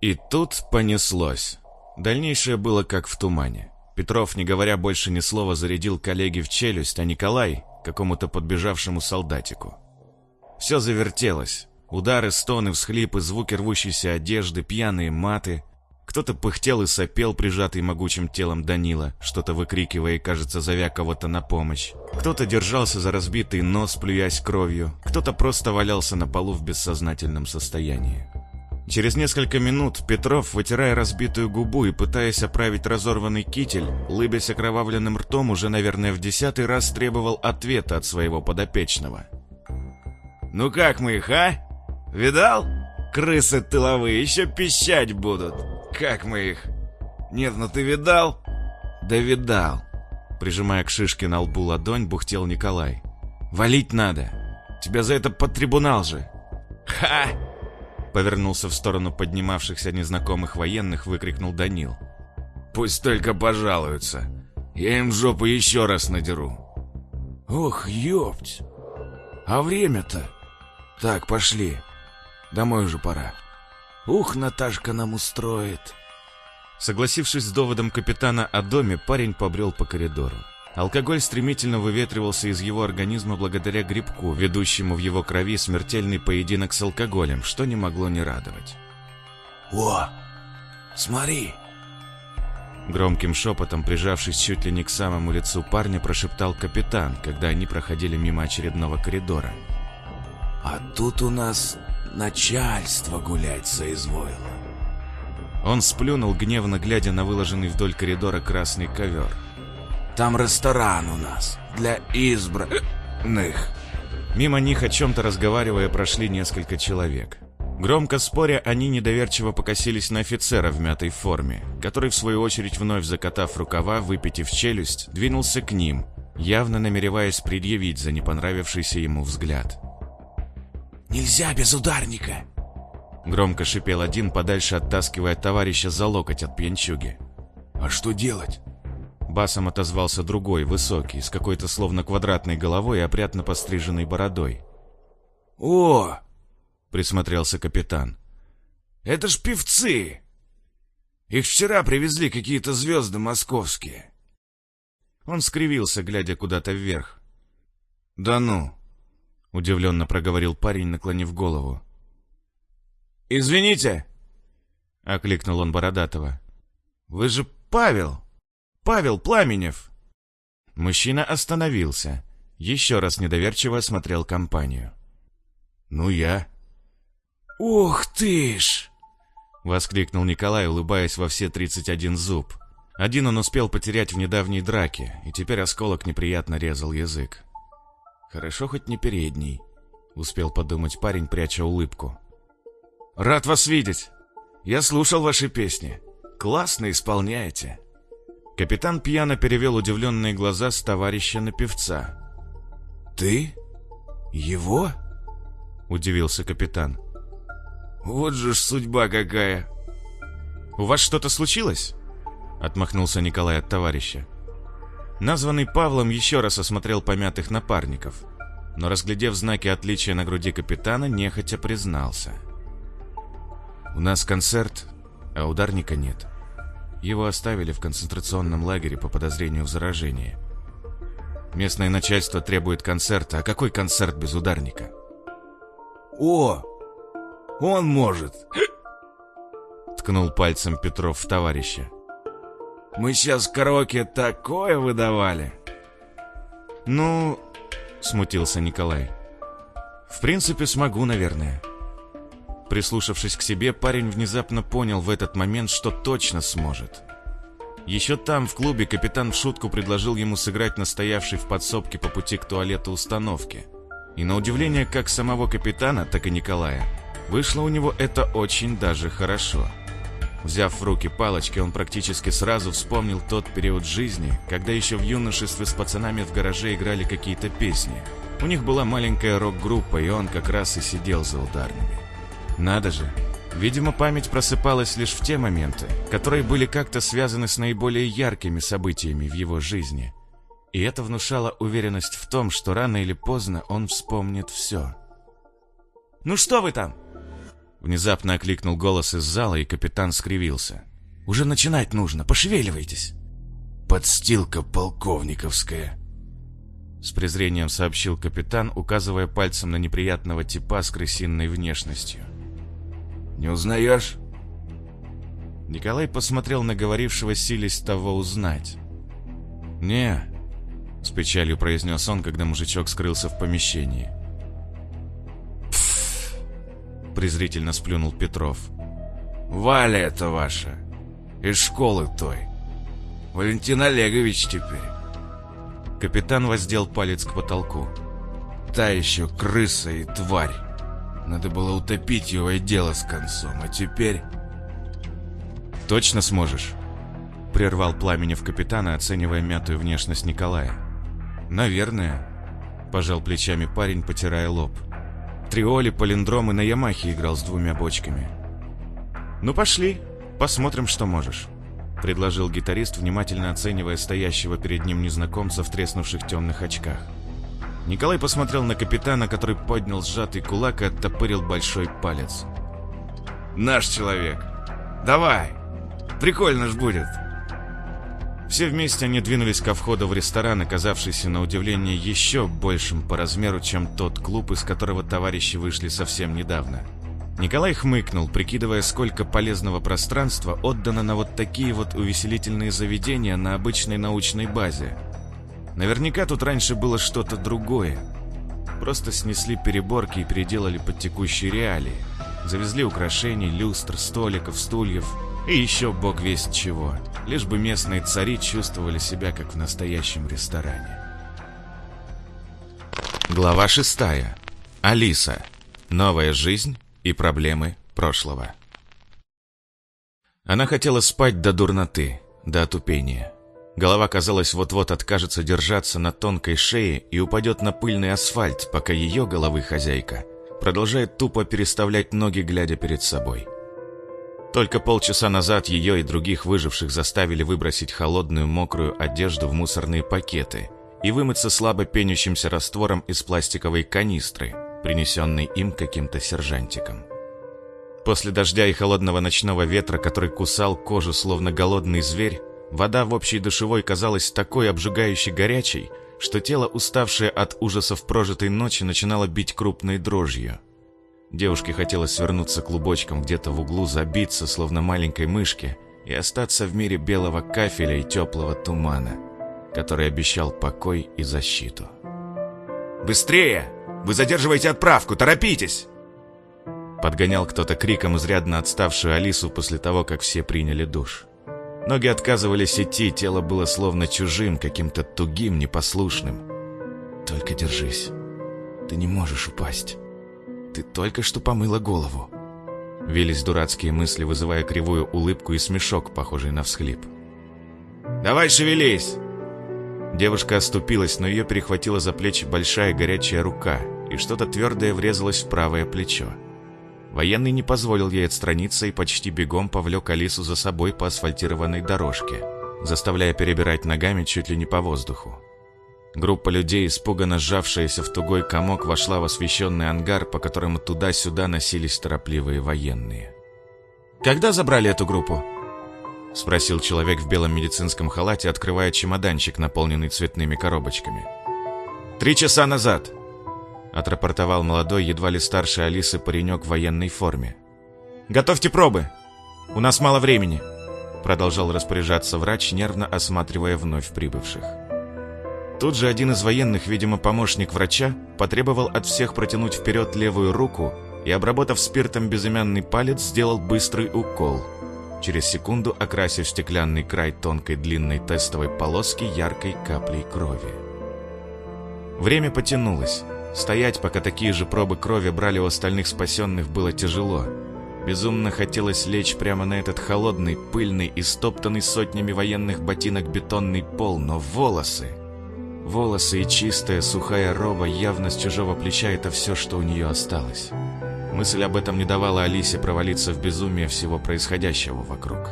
И тут понеслось. Дальнейшее было как в тумане. Петров, не говоря больше ни слова, зарядил коллеге в челюсть, а Николай — какому-то подбежавшему солдатику. Все завертелось. Удары, стоны, всхлипы, звуки рвущейся одежды, пьяные маты. Кто-то пыхтел и сопел, прижатый могучим телом Данила, что-то выкрикивая и, кажется, зовя кого-то на помощь. Кто-то держался за разбитый нос, плюясь кровью. Кто-то просто валялся на полу в бессознательном состоянии. Через несколько минут Петров, вытирая разбитую губу и пытаясь оправить разорванный китель, лыбясь окровавленным ртом, уже, наверное, в десятый раз требовал ответа от своего подопечного.
«Ну как мы их, а? Видал? Крысы тыловые еще пищать будут!» Как мы их? Нет, ну ты видал? Да видал.
Прижимая к шишке на лбу ладонь, бухтел Николай. Валить надо. Тебя за это под трибунал же.
Ха!
Повернулся в сторону поднимавшихся незнакомых военных, выкрикнул Данил.
Пусть только пожалуются. Я им жопу еще раз надеру. Ох, ёпть. А время-то? Так, пошли. Домой уже пора. Ух, Наташка нам устроит.
Согласившись с доводом капитана о доме, парень побрел по коридору. Алкоголь стремительно выветривался из его организма благодаря грибку, ведущему в его крови смертельный поединок с алкоголем, что не могло не радовать.
«О, смотри!»
Громким шепотом, прижавшись чуть ли не к самому лицу парня, прошептал капитан, когда они проходили мимо очередного коридора.
«А тут у нас Начальство гулять соизволило.
Он сплюнул, гневно глядя на выложенный вдоль коридора красный ковер.
Там ресторан у нас для избранных.
Мимо них, о чем-то разговаривая, прошли несколько человек. Громко споря, они недоверчиво покосились на офицера в мятой форме, который, в свою очередь, вновь закатав рукава, выпитив челюсть, двинулся к ним, явно намереваясь предъявить за непонравившийся ему взгляд.
«Нельзя без ударника!»
Громко шипел один, подальше оттаскивая товарища за локоть от пьянчуги.
«А что делать?»
Басом отозвался другой, высокий, с какой-то словно квадратной головой и опрятно постриженной бородой.
«О!»
— присмотрелся капитан.
«Это ж певцы! Их вчера привезли какие-то звезды московские».
Он скривился, глядя куда-то вверх. «Да ну!» — удивленно проговорил парень, наклонив голову.
«Извините!»
— окликнул он Бородатого. «Вы же Павел! Павел Пламенев!» Мужчина остановился, еще раз недоверчиво осмотрел компанию.
«Ну я?» «Ух ты ж!»
— воскликнул Николай, улыбаясь во все тридцать один зуб. Один он успел потерять в недавней драке, и теперь осколок неприятно резал язык. «Хорошо хоть не передний», — успел подумать парень, пряча улыбку.
«Рад вас видеть! Я слушал ваши песни. Классно исполняете!»
Капитан пьяно перевел удивленные глаза с товарища на певца.
«Ты? Его?»
— удивился капитан.
«Вот же ж судьба какая!»
«У вас что-то случилось?» — отмахнулся Николай от товарища. Названный Павлом еще раз осмотрел помятых напарников, но, разглядев знаки отличия на груди капитана, нехотя признался — у нас концерт, а ударника нет. Его оставили в концентрационном лагере по подозрению в заражении. Местное начальство требует концерта, а какой концерт без ударника?
О, он может.
Ткнул пальцем Петров в товарища.
Мы сейчас караоке такое выдавали.
Ну, смутился Николай. В принципе, смогу, наверное. Прислушавшись к себе, парень внезапно понял в этот момент, что точно сможет. Еще там, в клубе, капитан в шутку предложил ему сыграть на стоявшей в подсобке по пути к туалету установке. И на удивление как самого капитана, так и Николая, вышло у него это очень даже хорошо. Взяв в руки палочки, он практически сразу вспомнил тот период жизни, когда еще в юношестве с пацанами в гараже играли какие-то песни. У них была маленькая рок-группа, и он как раз и сидел за ударными. Надо же. Видимо, память просыпалась лишь в те моменты, которые были как-то связаны с наиболее яркими событиями в его жизни. И это внушало уверенность в том, что рано или поздно он вспомнит все.
«Ну что вы там?»
Внезапно окликнул голос из зала, и капитан скривился.
«Уже начинать нужно, пошевеливайтесь!» «Подстилка полковниковская!»
С презрением сообщил капитан, указывая пальцем на неприятного типа с крысиной внешностью.
Не узнаешь?»
Николай посмотрел на говорившего, силясь того узнать. «Не», — с печалью произнес он, когда мужичок скрылся в помещении. Презрительно сплюнул Петров.
«Валя это ваша, из школы той. Валентин Олегович теперь».
Капитан воздел палец к потолку.
«Та еще крыса и тварь. Надо было утопить его и дело с концом, а теперь...
«Точно сможешь?» Прервал Пламенев капитана, оценивая мятую внешность Николая. «Наверное», — пожал плечами парень, потирая лоб. Триоли, полиндром и на Ямахе играл с двумя бочками. «Ну пошли, посмотрим, что можешь», — предложил гитарист, внимательно оценивая стоящего перед ним незнакомца в треснувших темных очках. Николай посмотрел на капитана, который поднял сжатый кулак и оттопырил большой палец.
«Наш человек! Давай! Прикольно ж будет!»
Все вместе они двинулись ко входу в ресторан, оказавшийся на удивление еще большим по размеру, чем тот клуб, из которого товарищи вышли совсем недавно. Николай хмыкнул, прикидывая, сколько полезного пространства отдано на вот такие вот увеселительные заведения на обычной научной базе – Наверняка тут раньше было что-то другое. Просто снесли переборки и переделали под текущие реалии. Завезли украшений, люстр, столиков, стульев и еще бог весть чего. Лишь бы местные цари чувствовали себя как в настоящем ресторане. Глава шестая. Алиса. Новая жизнь и проблемы прошлого. Она хотела спать до дурноты, до отупения. Голова, казалось, вот-вот откажется держаться на тонкой шее и упадет на пыльный асфальт, пока ее головы хозяйка продолжает тупо переставлять ноги, глядя перед собой. Только полчаса назад ее и других выживших заставили выбросить холодную мокрую одежду в мусорные пакеты и вымыться слабо пенящимся раствором из пластиковой канистры, принесенной им каким-то сержантиком. После дождя и холодного ночного ветра, который кусал кожу словно голодный зверь, Вода в общей душевой казалась такой обжигающей горячей, что тело, уставшее от ужасов прожитой ночи, начинало бить крупной дрожью. Девушке хотелось свернуться клубочком где-то в углу, забиться, словно маленькой мышке, и остаться в мире белого кафеля и теплого тумана, который обещал покой и защиту.
«Быстрее! Вы задерживаете отправку! Торопитесь!»
Подгонял кто-то криком изрядно отставшую Алису после того, как все приняли душ. Ноги отказывались идти, тело было словно чужим, каким-то тугим, непослушным. «Только держись. Ты не можешь упасть. Ты только что помыла голову». Вились дурацкие мысли, вызывая кривую улыбку и смешок, похожий на всхлип.
«Давай шевелись!»
Девушка оступилась, но ее перехватила за плечи большая горячая рука, и что-то твердое врезалось в правое плечо. Военный не позволил ей отстраниться и почти бегом повлек Алису за собой по асфальтированной дорожке, заставляя перебирать ногами чуть ли не по воздуху. Группа людей, испуганно сжавшаяся в тугой комок, вошла в освещенный ангар, по которому туда-сюда носились торопливые военные. «Когда забрали эту группу?» — спросил человек в белом медицинском халате, открывая чемоданчик, наполненный цветными коробочками.
«Три часа назад»,
отрапортовал молодой, едва ли старше Алисы паренек в военной форме.
«Готовьте пробы! У нас мало времени!»
Продолжал распоряжаться врач, нервно осматривая вновь прибывших. Тут же один из военных, видимо, помощник врача, потребовал от всех протянуть вперед левую руку и, обработав спиртом безымянный палец, сделал быстрый укол, через секунду окрасив стеклянный край тонкой длинной тестовой полоски яркой каплей крови. Время потянулось. Стоять, пока такие же пробы крови брали у остальных спасенных, было тяжело. Безумно хотелось лечь прямо на этот холодный, пыльный и стоптанный сотнями военных ботинок бетонный пол, но волосы... Волосы и чистая, сухая роба явно с чужого плеча — это все, что у нее осталось. Мысль об этом не давала Алисе провалиться в безумие всего происходящего вокруг.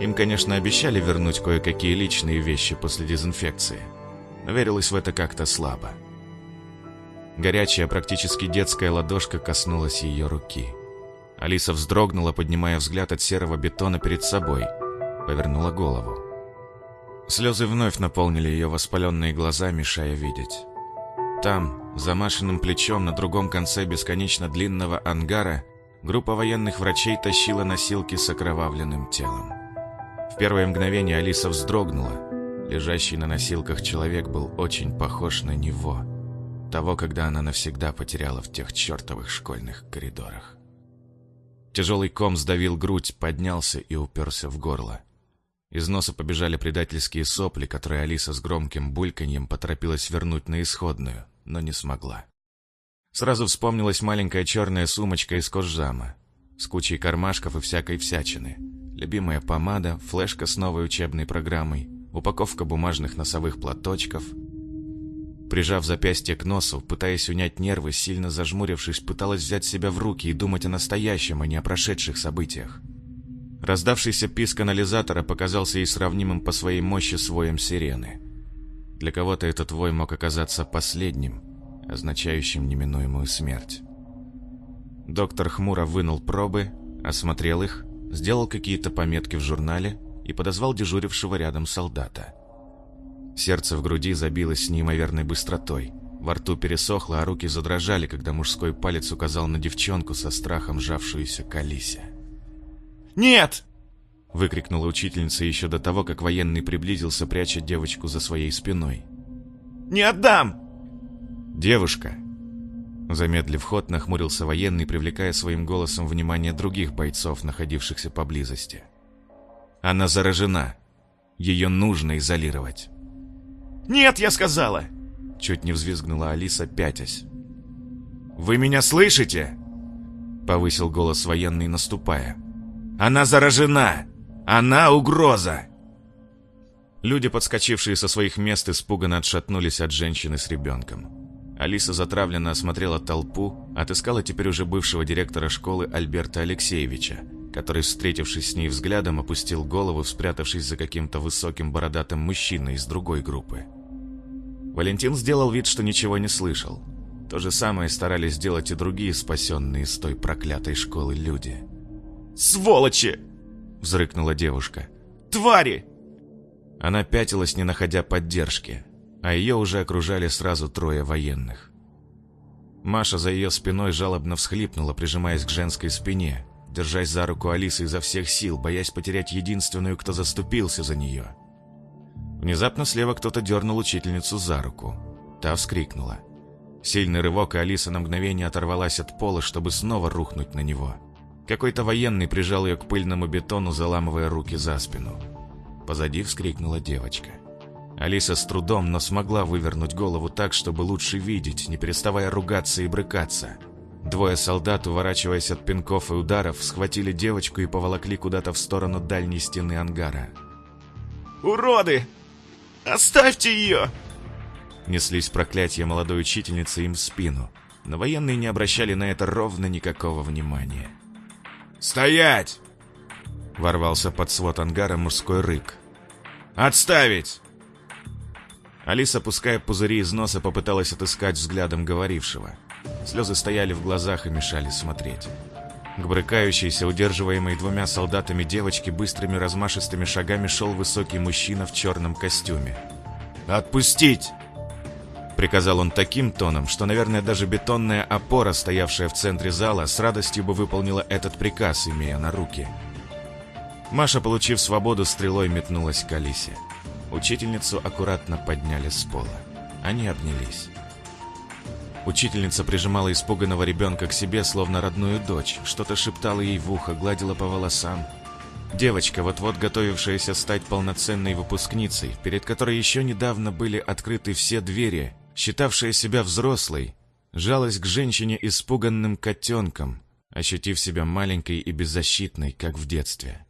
Им, конечно, обещали вернуть кое-какие личные вещи после дезинфекции, но верилось в это как-то слабо. Горячая, практически детская ладошка коснулась ее руки. Алиса вздрогнула, поднимая взгляд от серого бетона перед собой. Повернула голову. Слезы вновь наполнили ее воспаленные глаза, мешая видеть. Там, за Машиным плечом, на другом конце бесконечно длинного ангара, группа военных врачей тащила носилки с окровавленным телом. В первое мгновение Алиса вздрогнула. Лежащий на носилках человек был очень похож на него – того, когда она навсегда потеряла в тех чертовых школьных коридорах. Тяжелый ком сдавил грудь, поднялся и уперся в горло. Из носа побежали предательские сопли, которые Алиса с громким бульканьем поторопилась вернуть на исходную, но не смогла. Сразу вспомнилась маленькая черная сумочка из кожзама, с кучей кармашков и всякой всячины, любимая помада, флешка с новой учебной программой, упаковка бумажных носовых платочков — Прижав запястье к носу, пытаясь унять нервы, сильно зажмурившись, пыталась взять себя в руки и думать о настоящем, а не о прошедших событиях. Раздавшийся писк анализатора показался ей сравнимым по своей мощи с воем сирены. Для кого-то этот вой мог оказаться последним, означающим неминуемую смерть. Доктор хмуро вынул пробы, осмотрел их, сделал какие-то пометки в журнале и подозвал дежурившего рядом солдата – Сердце в груди забилось с неимоверной быстротой. Во рту пересохло, а руки задрожали, когда мужской палец указал на девчонку со страхом сжавшуюся к Алисе.
«Нет!»
— выкрикнула учительница еще до того, как военный приблизился, пряча девочку за своей спиной.
«Не отдам!»
Девушка, Замедлив ход, нахмурился военный, привлекая своим голосом внимание других бойцов, находившихся поблизости. «Она заражена. Ее нужно изолировать».
«Нет, я сказала!»
Чуть не взвизгнула Алиса, пятясь.
«Вы меня слышите?»
Повысил голос военный, наступая.
«Она заражена! Она угроза!»
Люди, подскочившие со своих мест, испуганно отшатнулись от женщины с ребенком. Алиса затравленно осмотрела толпу, отыскала теперь уже бывшего директора школы Альберта Алексеевича, который, встретившись с ней взглядом, опустил голову, спрятавшись за каким-то высоким бородатым мужчиной из другой группы. Валентин сделал вид, что ничего не слышал. То же самое старались сделать и другие спасенные с той проклятой школы люди.
«Сволочи!»
— взрыкнула девушка.
«Твари!»
Она пятилась, не находя поддержки, а ее уже окружали сразу трое военных. Маша за ее спиной жалобно всхлипнула, прижимаясь к женской спине, держась за руку Алисы изо всех сил, боясь потерять единственную, кто заступился за нее. Внезапно слева кто-то дернул учительницу за руку. Та вскрикнула. Сильный рывок, и Алиса на мгновение оторвалась от пола, чтобы снова рухнуть на него. Какой-то военный прижал ее к пыльному бетону, заламывая руки за спину. Позади вскрикнула девочка. Алиса с трудом, но смогла вывернуть голову так, чтобы лучше видеть, не переставая ругаться и брыкаться. Двое солдат, уворачиваясь от пинков и ударов, схватили девочку и поволокли куда-то в сторону дальней стены ангара.
«Уроды! Оставьте ее!»
Неслись проклятия молодой учительницы им в спину, но военные не обращали на это ровно никакого внимания.
«Стоять!»
Ворвался под свод ангара мужской рык.
«Отставить!»
Алиса, пуская пузыри из носа, попыталась отыскать взглядом говорившего. Слезы стояли в глазах и мешали смотреть. К брыкающейся, удерживаемой двумя солдатами девочке, быстрыми размашистыми шагами шел высокий мужчина в черном костюме.
«Отпустить!»
Приказал он таким тоном, что, наверное, даже бетонная опора, стоявшая в центре зала, с радостью бы выполнила этот приказ, имея на руки. Маша, получив свободу, стрелой метнулась к Алисе. Учительницу аккуратно подняли с пола. Они обнялись. Учительница прижимала испуганного ребенка к себе, словно родную дочь, что-то шептала ей в ухо, гладила по волосам. Девочка, вот-вот готовившаяся стать полноценной выпускницей, перед которой еще недавно были открыты все двери, считавшая себя взрослой, жалась к женщине испуганным котенком, ощутив себя маленькой и беззащитной, как в детстве.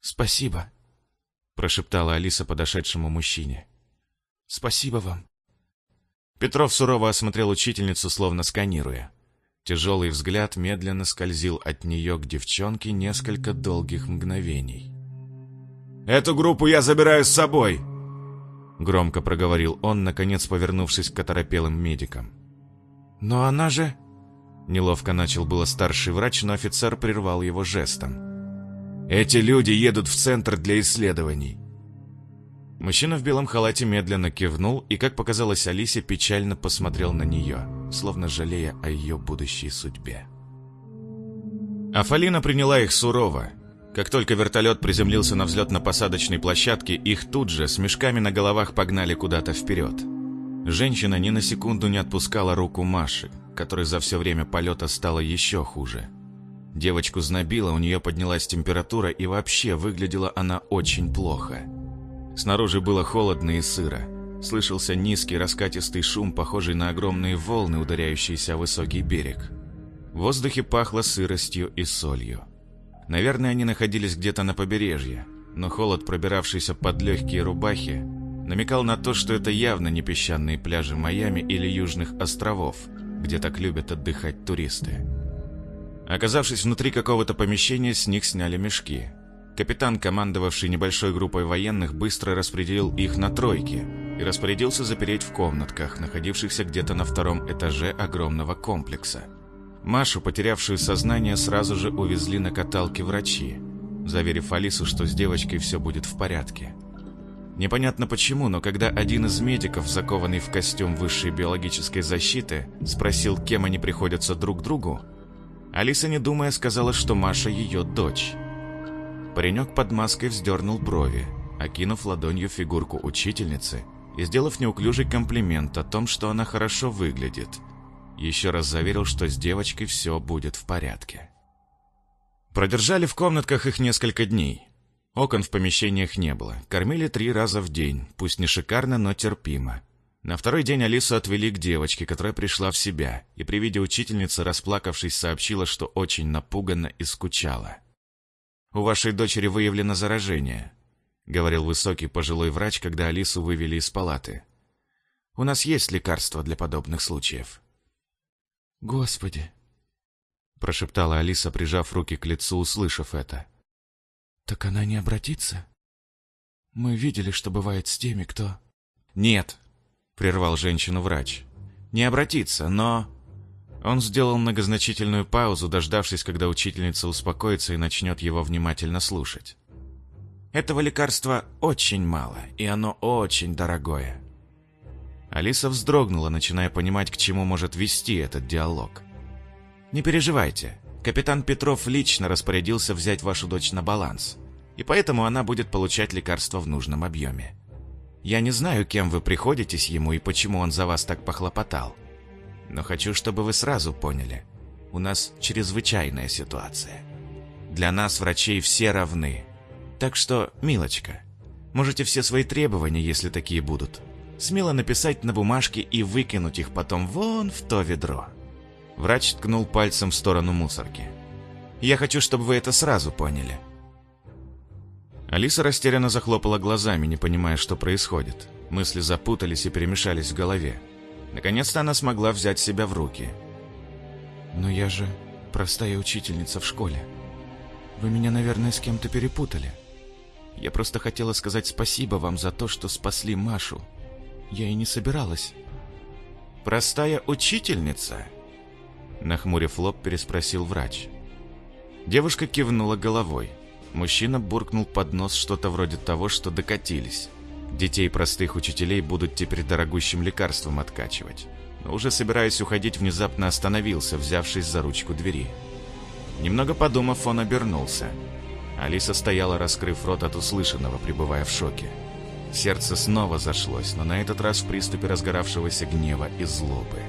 «Спасибо», прошептала Алиса подошедшему мужчине. «Спасибо вам». Петров сурово осмотрел учительницу, словно сканируя. Тяжелый взгляд медленно скользил от нее к девчонке несколько долгих мгновений.
«Эту группу я забираю с собой!»
Громко проговорил он, наконец повернувшись к оторопелым медикам. «Но она же...» Неловко начал было старший врач, но офицер прервал его жестом.
Эти люди едут в центр для исследований.
Мужчина в белом халате медленно кивнул и, как показалось Алисе, печально посмотрел на нее, словно жалея о ее будущей судьбе. Афалина приняла их сурово. Как только вертолет приземлился на взлетно-посадочной площадке, их тут же с мешками на головах погнали куда-то вперед. Женщина ни на секунду не отпускала руку Маши, которой за все время полета стало еще хуже. Девочку знобило, у нее поднялась температура, и вообще выглядела она очень плохо. Снаружи было холодно и сыро. Слышался низкий раскатистый шум, похожий на огромные волны, ударяющиеся о высокий берег. В воздухе пахло сыростью и солью. Наверное, они находились где-то на побережье, но холод, пробиравшийся под легкие рубахи, намекал на то, что это явно не песчаные пляжи Майами или Южных островов, где так любят отдыхать туристы. Оказавшись внутри какого-то помещения, с них сняли мешки. Капитан, командовавший небольшой группой военных, быстро распределил их на тройки и распорядился запереть в комнатках, находившихся где-то на втором этаже огромного комплекса. Машу, потерявшую сознание, сразу же увезли на каталке врачи, заверив Алису, что с девочкой все будет в порядке. Непонятно почему, но когда один из медиков, закованный в костюм высшей биологической защиты, спросил, кем они приходятся друг другу, Алиса, не думая, сказала, что Маша ее дочь. Паренек под маской вздернул брови, окинув ладонью фигурку учительницы и сделав неуклюжий комплимент о том, что она хорошо выглядит. Еще раз заверил, что с девочкой все будет в порядке. Продержали в комнатках их несколько дней. Окон в помещениях не было. Кормили три раза в день, пусть не шикарно, но терпимо. На второй день Алису отвели к девочке, которая пришла в себя, и при виде учительницы, расплакавшись, сообщила, что очень напугана и скучала. «У вашей дочери выявлено заражение», — говорил высокий пожилой врач, когда Алису вывели из палаты. «У нас есть лекарства для подобных случаев».
«Господи!»
— прошептала Алиса, прижав руки к лицу, услышав это.
«Так она не обратится? Мы видели, что бывает с теми, кто...»
«Нет», — прервал женщину врач. «Не обратиться, но...» Он сделал многозначительную паузу, дождавшись, когда учительница успокоится и начнет его внимательно слушать. «Этого лекарства очень мало, и оно очень дорогое». Алиса вздрогнула, начиная понимать, к чему может вести этот диалог. Не переживайте, капитан Петров лично распорядился взять вашу дочь на баланс, и поэтому она будет получать лекарства в нужном объеме. Я не знаю, кем вы приходитесь ему и почему он за вас так похлопотал, но хочу, чтобы вы сразу поняли, у нас чрезвычайная ситуация. Для нас, врачей, все равны. Так что, милочка, можете все свои требования, если такие будут, смело написать на бумажке и выкинуть их потом вон в то ведро. Врач ткнул пальцем в сторону мусорки. «Я хочу, чтобы вы это сразу поняли». Алиса растерянно захлопала глазами, не понимая, что происходит. Мысли запутались и перемешались в голове. Наконец-то она смогла взять себя в руки.
«Но я же простая учительница в школе. Вы меня, наверное, с кем-то перепутали. Я просто хотела сказать спасибо вам за то, что спасли Машу. Я и не собиралась».
«Простая учительница?» Нахмурив лоб, переспросил врач. Девушка кивнула головой. Мужчина буркнул под нос что-то вроде того, что докатились. Детей простых учителей будут теперь дорогущим лекарством откачивать. Но уже собираясь уходить, внезапно остановился, взявшись за ручку двери. Немного подумав, он обернулся. Алиса стояла, раскрыв рот от услышанного, пребывая в шоке. Сердце снова зашлось, но на этот раз в приступе разгоравшегося гнева и злобы.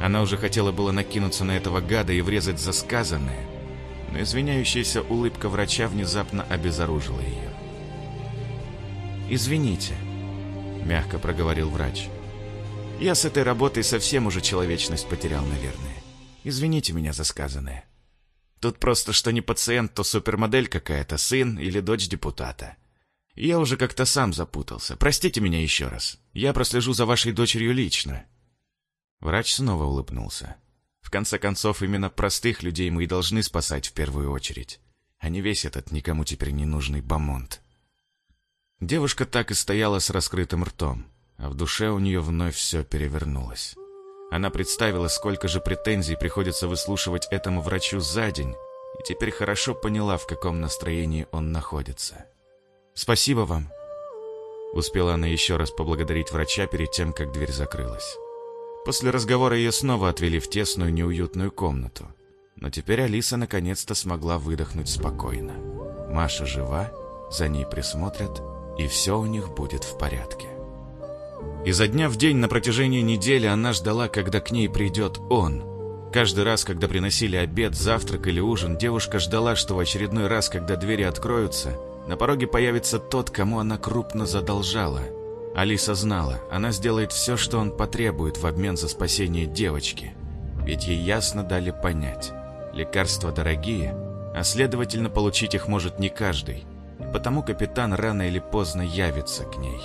Она уже хотела было накинуться на этого гада и врезать за сказанное, но извиняющаяся улыбка врача внезапно обезоружила ее. «Извините», — мягко проговорил врач. «Я с этой работой совсем уже человечность потерял, наверное. Извините меня за сказанное. Тут просто что не пациент, то супермодель какая-то, сын или дочь депутата. Я уже как-то сам запутался. Простите меня еще раз. Я прослежу за вашей дочерью лично. Врач снова улыбнулся. В конце концов, именно простых людей мы и должны спасать в первую очередь, а не весь этот никому теперь не нужный бомонд. Девушка так и стояла с раскрытым ртом, а в душе у нее вновь все перевернулось. Она представила, сколько же претензий приходится выслушивать этому врачу за день, и теперь хорошо поняла, в каком настроении он находится. «Спасибо вам», — успела она еще раз поблагодарить врача перед тем, как дверь закрылась. После разговора ее снова отвели в тесную неуютную комнату. Но теперь Алиса наконец-то смогла выдохнуть спокойно. Маша жива, за ней присмотрят, и все у них будет в порядке. Изо дня в день на протяжении недели она ждала, когда к ней придет он. Каждый раз, когда приносили обед, завтрак или ужин, девушка ждала, что в очередной раз, когда двери откроются, на пороге появится тот, кому она крупно задолжала – Алиса знала, она сделает все, что он потребует в обмен за спасение девочки. Ведь ей ясно дали понять. Лекарства дорогие, а следовательно получить их может не каждый. И потому капитан рано или поздно явится к ней.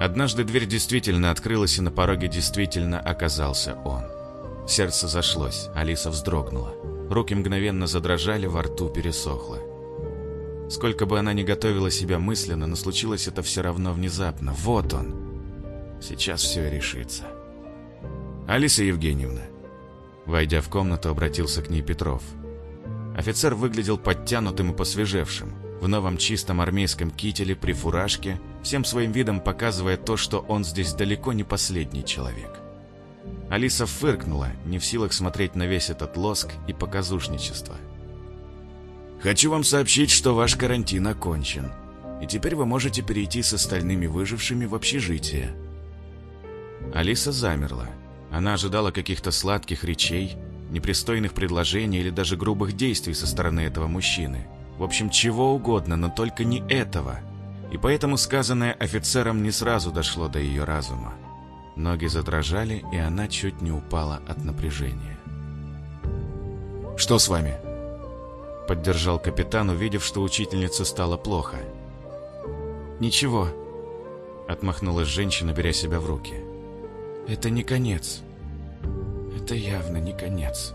Однажды дверь действительно открылась, и на пороге действительно оказался он. Сердце зашлось, Алиса вздрогнула. Руки мгновенно задрожали, во рту пересохло. Сколько бы она ни готовила себя мысленно, но случилось это все равно внезапно. Вот он. Сейчас все решится. Алиса Евгеньевна. Войдя в комнату, обратился к ней Петров. Офицер выглядел подтянутым и посвежевшим, в новом чистом армейском кителе при фуражке, всем своим видом показывая то, что он здесь далеко не последний человек. Алиса фыркнула, не в силах смотреть на весь этот лоск и показушничество – Хочу вам сообщить, что ваш карантин окончен, и теперь вы можете перейти с остальными выжившими в общежитие». Алиса замерла. Она ожидала каких-то сладких речей, непристойных предложений или даже грубых действий со стороны этого мужчины. В общем, чего угодно, но только не этого. И поэтому сказанное офицером не сразу дошло до ее разума. Ноги задрожали, и она чуть не упала от напряжения.
«Что с вами?»
Поддержал капитан, увидев, что учительнице стало плохо.
«Ничего», — отмахнулась женщина, беря себя в руки. «Это не конец. Это явно не конец»,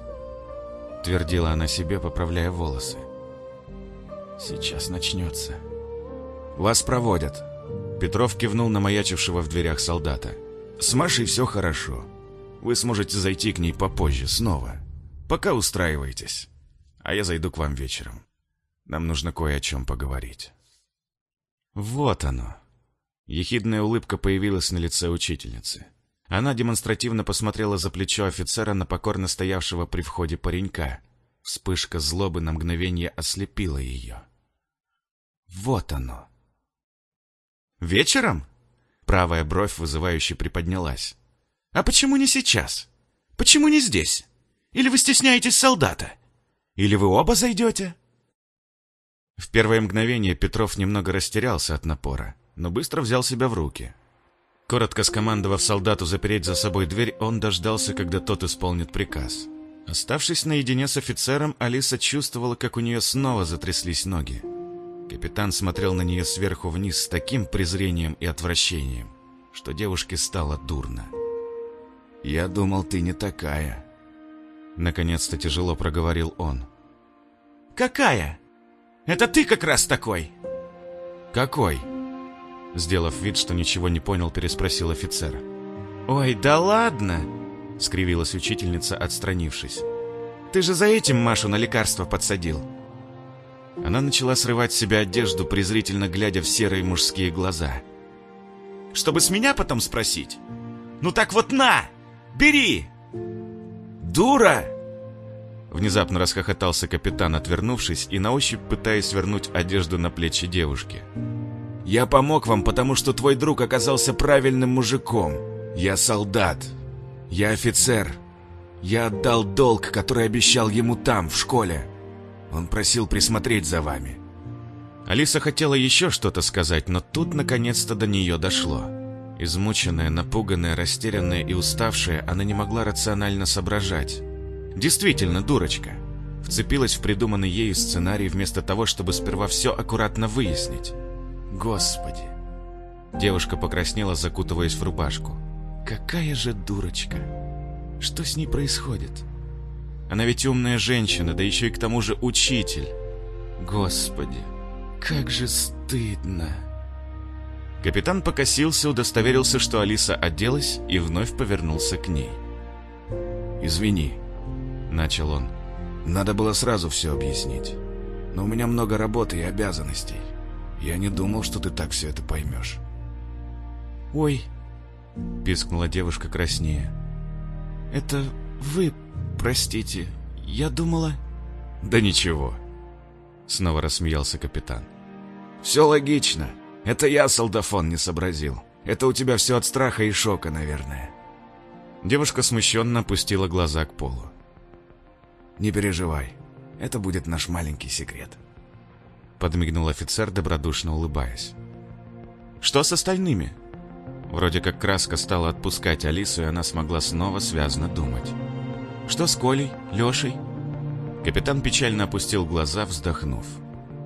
— твердила она себе, поправляя волосы. «Сейчас начнется».
«Вас проводят».
Петров кивнул на маячившего в дверях солдата.
«С Машей все хорошо. Вы сможете зайти к ней попозже, снова. Пока устраивайтесь. А я зайду к вам вечером. Нам нужно кое о чем поговорить».
Вот оно. Ехидная улыбка появилась на лице учительницы. Она демонстративно посмотрела за плечо офицера на покорно стоявшего при входе паренька. Вспышка злобы на мгновение ослепила ее. Вот оно.
«Вечером?» Правая бровь вызывающе приподнялась. «А почему не сейчас? Почему не здесь? Или вы стесняетесь солдата? Или вы оба зайдете?»
В первое мгновение Петров немного растерялся от напора, но быстро взял себя в руки. Коротко скомандовав солдату запереть за собой дверь, он дождался, когда тот исполнит приказ. Оставшись наедине с офицером, Алиса чувствовала, как у нее снова затряслись ноги. Капитан смотрел на нее сверху вниз с таким презрением и отвращением, что девушке стало дурно.
«Я думал, ты не такая», —
наконец-то тяжело проговорил он.
«Какая? Это ты как раз такой!»
«Какой?» Сделав вид, что ничего не понял, переспросил офицер.
«Ой, да ладно!»
— скривилась учительница, отстранившись.
«Ты же за этим Машу на лекарство подсадил!»
Она начала срывать с себя одежду, презрительно глядя в серые мужские глаза.
«Чтобы с меня потом спросить? Ну так вот на! Бери!» «Дура!»
Внезапно расхохотался капитан, отвернувшись и на ощупь пытаясь вернуть одежду на плечи девушки.
«Я помог вам, потому что твой друг оказался правильным мужиком. Я солдат. Я офицер. Я отдал долг, который обещал ему там, в школе. Он просил присмотреть за вами».
Алиса хотела еще что-то сказать, но тут наконец-то до нее дошло. Измученная, напуганная, растерянная и уставшая, она не могла рационально соображать. Действительно, дурочка. Вцепилась в придуманный ею сценарий вместо того, чтобы сперва все аккуратно выяснить. Господи. Девушка покраснела, закутываясь в рубашку. Какая же дурочка. Что с ней происходит? Она ведь умная женщина, да еще и к тому же учитель. Господи, как же стыдно. Капитан покосился, удостоверился, что Алиса оделась и вновь повернулся к ней.
«Извини», —
начал он.
«Надо было сразу все объяснить. Но у меня много работы и обязанностей. Я не думал, что ты так все это поймешь».
«Ой», — пискнула девушка краснее. «Это вы, простите, я думала...»
«Да ничего», — снова рассмеялся капитан. «Все логично. Это я солдафон не сообразил. Это у тебя все от страха и шока, наверное».
Девушка смущенно опустила глаза к полу.
«Не переживай. Это будет наш маленький секрет».
Подмигнул офицер, добродушно улыбаясь. «Что с остальными?» Вроде как краска стала отпускать Алису, и она смогла снова связно думать. «Что с Колей, Лешей?» Капитан печально опустил глаза, вздохнув.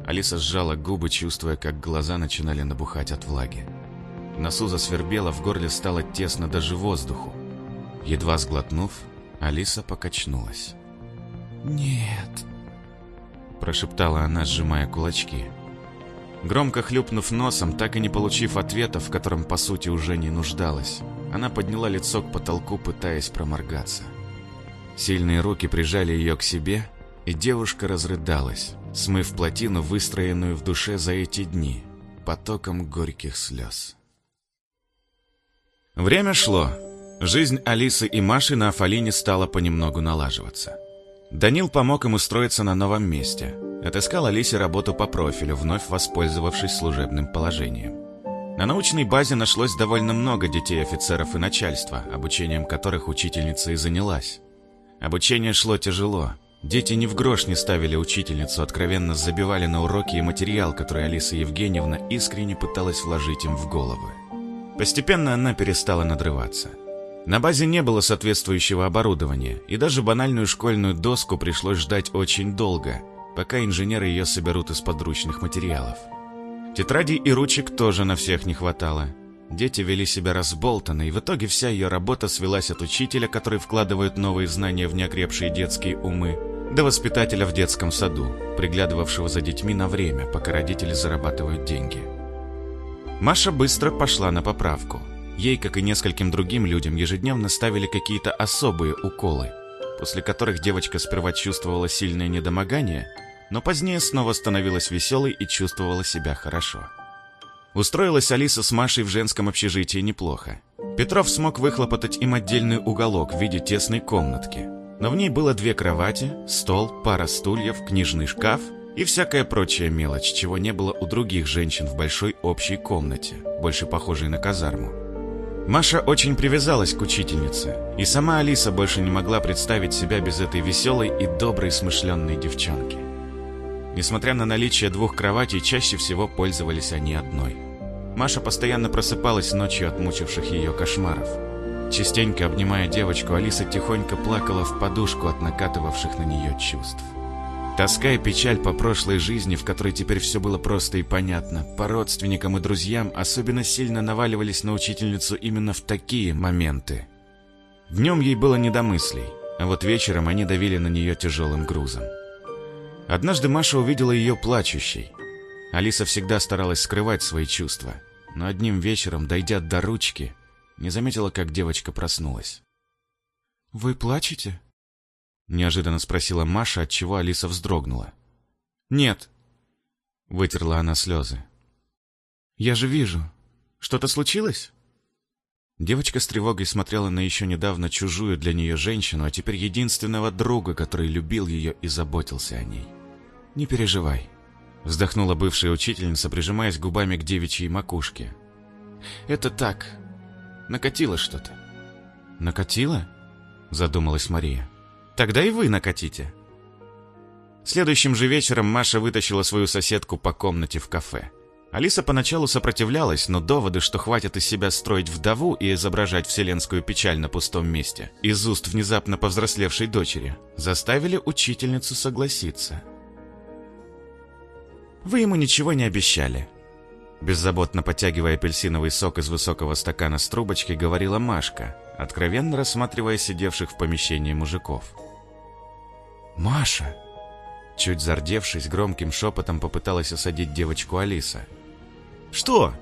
Алиса сжала губы, чувствуя, как глаза начинали набухать от влаги. Носу засвербело, в горле стало тесно даже воздуху. Едва сглотнув, Алиса покачнулась.
«Нет», –
прошептала она, сжимая кулачки. Громко хлюпнув носом, так и не получив ответа, в котором по сути уже не нуждалась, она подняла лицо к потолку, пытаясь проморгаться. Сильные руки прижали ее к себе, и девушка разрыдалась, смыв плотину, выстроенную в душе за эти дни, потоком горьких слез. Время шло. Жизнь Алисы и Маши на Афалине стала понемногу налаживаться. Данил помог им устроиться на новом месте. Отыскал Алисе работу по профилю, вновь воспользовавшись служебным положением. На научной базе нашлось довольно много детей офицеров и начальства, обучением которых учительница и занялась. Обучение шло тяжело. Дети ни в грош не ставили учительницу, откровенно забивали на уроки и материал, который Алиса Евгеньевна искренне пыталась вложить им в головы. Постепенно она перестала надрываться. На базе не было соответствующего оборудования, и даже банальную школьную доску пришлось ждать очень долго, пока инженеры ее соберут из подручных материалов. Тетрадей и ручек тоже на всех не хватало. Дети вели себя разболтанно, и в итоге вся ее работа свелась от учителя, который вкладывает новые знания в неокрепшие детские умы, до воспитателя в детском саду, приглядывавшего за детьми на время, пока родители зарабатывают деньги. Маша быстро пошла на поправку. Ей, как и нескольким другим людям, ежедневно ставили какие-то особые уколы, после которых девочка сперва чувствовала сильное недомогание – но позднее снова становилась веселой и чувствовала себя хорошо. Устроилась Алиса с Машей в женском общежитии неплохо. Петров смог выхлопотать им отдельный уголок в виде тесной комнатки. Но в ней было две кровати, стол, пара стульев, книжный шкаф и всякая прочая мелочь, чего не было у других женщин в большой общей комнате, больше похожей на казарму. Маша очень привязалась к учительнице, и сама Алиса больше не могла представить себя без этой веселой и доброй смышленной девчонки. Несмотря на наличие двух кроватей, чаще всего пользовались они одной. Маша постоянно просыпалась ночью от мучивших ее кошмаров. Частенько обнимая девочку, Алиса тихонько плакала в подушку от накатывавших на нее чувств. Тоска и печаль по прошлой жизни, в которой теперь все было просто и понятно, по родственникам и друзьям особенно сильно наваливались на учительницу именно в такие моменты. Днем ей было не до мыслей, а вот вечером они давили на нее тяжелым грузом. Однажды Маша увидела ее плачущей. Алиса всегда старалась скрывать свои чувства, но одним вечером, дойдя до ручки, не заметила, как девочка проснулась.
«Вы плачете?»
Неожиданно спросила Маша, от чего Алиса вздрогнула. «Нет», — вытерла она слезы.
«Я же вижу. Что-то случилось?»
Девочка с тревогой смотрела на еще недавно чужую для нее женщину, а теперь единственного друга, который любил ее и заботился о ней. «Не переживай», — вздохнула бывшая учительница, прижимаясь губами к девичьей макушке. «Это так. Накатило что-то».
«Накатило?» — задумалась Мария.
«Тогда и вы накатите». Следующим же вечером Маша вытащила свою соседку по комнате в кафе. Алиса поначалу сопротивлялась, но доводы, что хватит из себя строить вдову и изображать вселенскую печаль на пустом месте, из уст внезапно повзрослевшей дочери, заставили учительницу согласиться. Вы ему ничего не обещали. Беззаботно подтягивая апельсиновый сок из высокого стакана с трубочкой, говорила Машка, откровенно рассматривая сидевших в помещении мужиков.
«Маша!»
Чуть зардевшись, громким шепотом попыталась осадить девочку Алиса. «Что?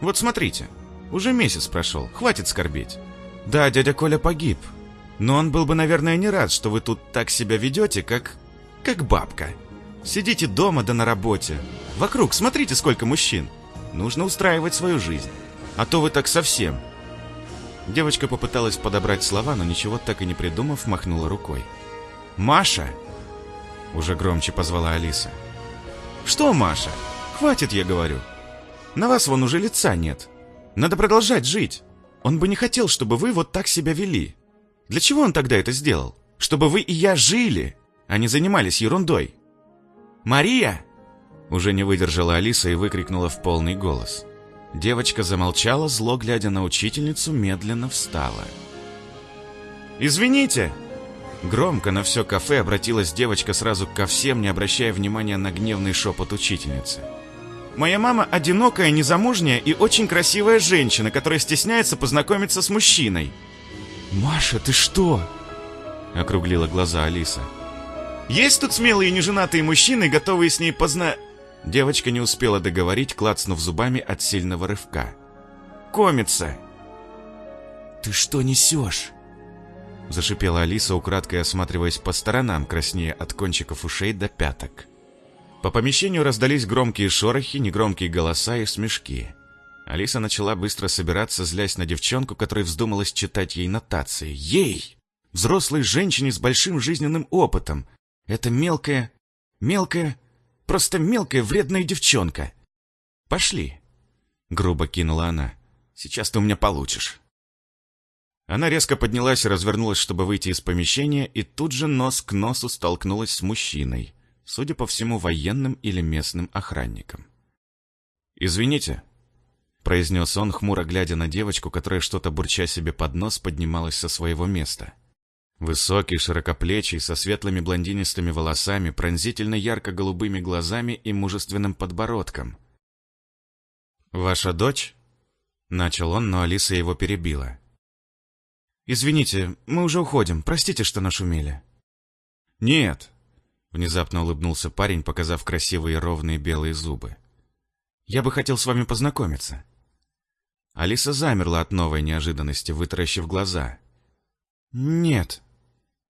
Вот смотрите, уже месяц прошел, хватит скорбеть. Да, дядя Коля погиб, но он был бы, наверное, не рад, что вы тут так себя ведете, как... как бабка». Сидите дома да на работе. Вокруг смотрите, сколько мужчин. Нужно устраивать свою жизнь. А то вы так совсем. Девочка попыталась подобрать слова, но ничего так и не придумав, махнула рукой. «Маша!» Уже громче позвала Алиса. «Что, Маша? Хватит, я говорю. На вас вон уже лица нет. Надо продолжать жить. Он бы не хотел, чтобы вы вот так себя вели. Для чего он тогда это сделал? Чтобы вы и я жили, а не занимались ерундой. «Мария!» Уже не выдержала Алиса и выкрикнула в полный голос. Девочка замолчала, зло глядя на учительницу, медленно встала. «Извините!» Громко на все кафе обратилась девочка сразу ко всем, не обращая внимания на гневный шепот учительницы. «Моя мама одинокая, незамужняя и очень красивая женщина, которая стесняется познакомиться с мужчиной».
«Маша, ты что?»
Округлила глаза Алиса. Есть тут смелые неженатые мужчины, готовые с ней позна...» Девочка не успела договорить, клацнув зубами от сильного рывка. «Комится!»
«Ты что несешь?»
Зашипела Алиса, украдкой осматриваясь по сторонам, краснее от кончиков ушей до пяток. По помещению раздались громкие шорохи, негромкие голоса и смешки. Алиса начала быстро собираться, злясь на девчонку, которая вздумалась читать ей нотации. Ей! Взрослой женщине с большим жизненным опытом, это мелкая, мелкая, просто мелкая вредная девчонка. Пошли. Грубо кинула она. «Сейчас ты у меня получишь». Она резко поднялась и развернулась, чтобы выйти из помещения, и тут же нос к носу столкнулась с мужчиной, судя по всему, военным или местным охранником. «Извините», — произнес он, хмуро глядя на девочку, которая что-то бурча себе под нос поднималась со своего места. Высокий, широкоплечий, со светлыми блондинистыми волосами, пронзительно ярко-голубыми глазами и мужественным подбородком. «Ваша дочь?» — начал он, но Алиса его перебила. «Извините, мы уже уходим. Простите, что нашумели».
«Нет», — внезапно улыбнулся парень, показав красивые ровные белые зубы.
«Я бы хотел с вами познакомиться».
Алиса замерла от новой неожиданности, вытаращив глаза.
«Нет»,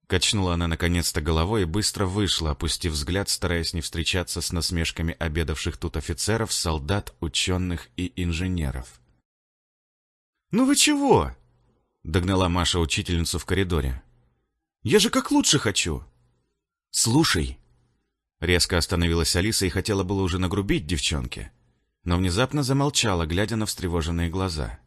Качнула она наконец-то головой и быстро вышла, опустив взгляд, стараясь не встречаться с насмешками обедавших тут офицеров, солдат, ученых и инженеров.
«Ну вы чего?» — догнала Маша учительницу в коридоре. «Я же как лучше хочу!» «Слушай!» Резко остановилась Алиса и хотела было уже нагрубить девчонке, но внезапно замолчала, глядя на встревоженные глаза.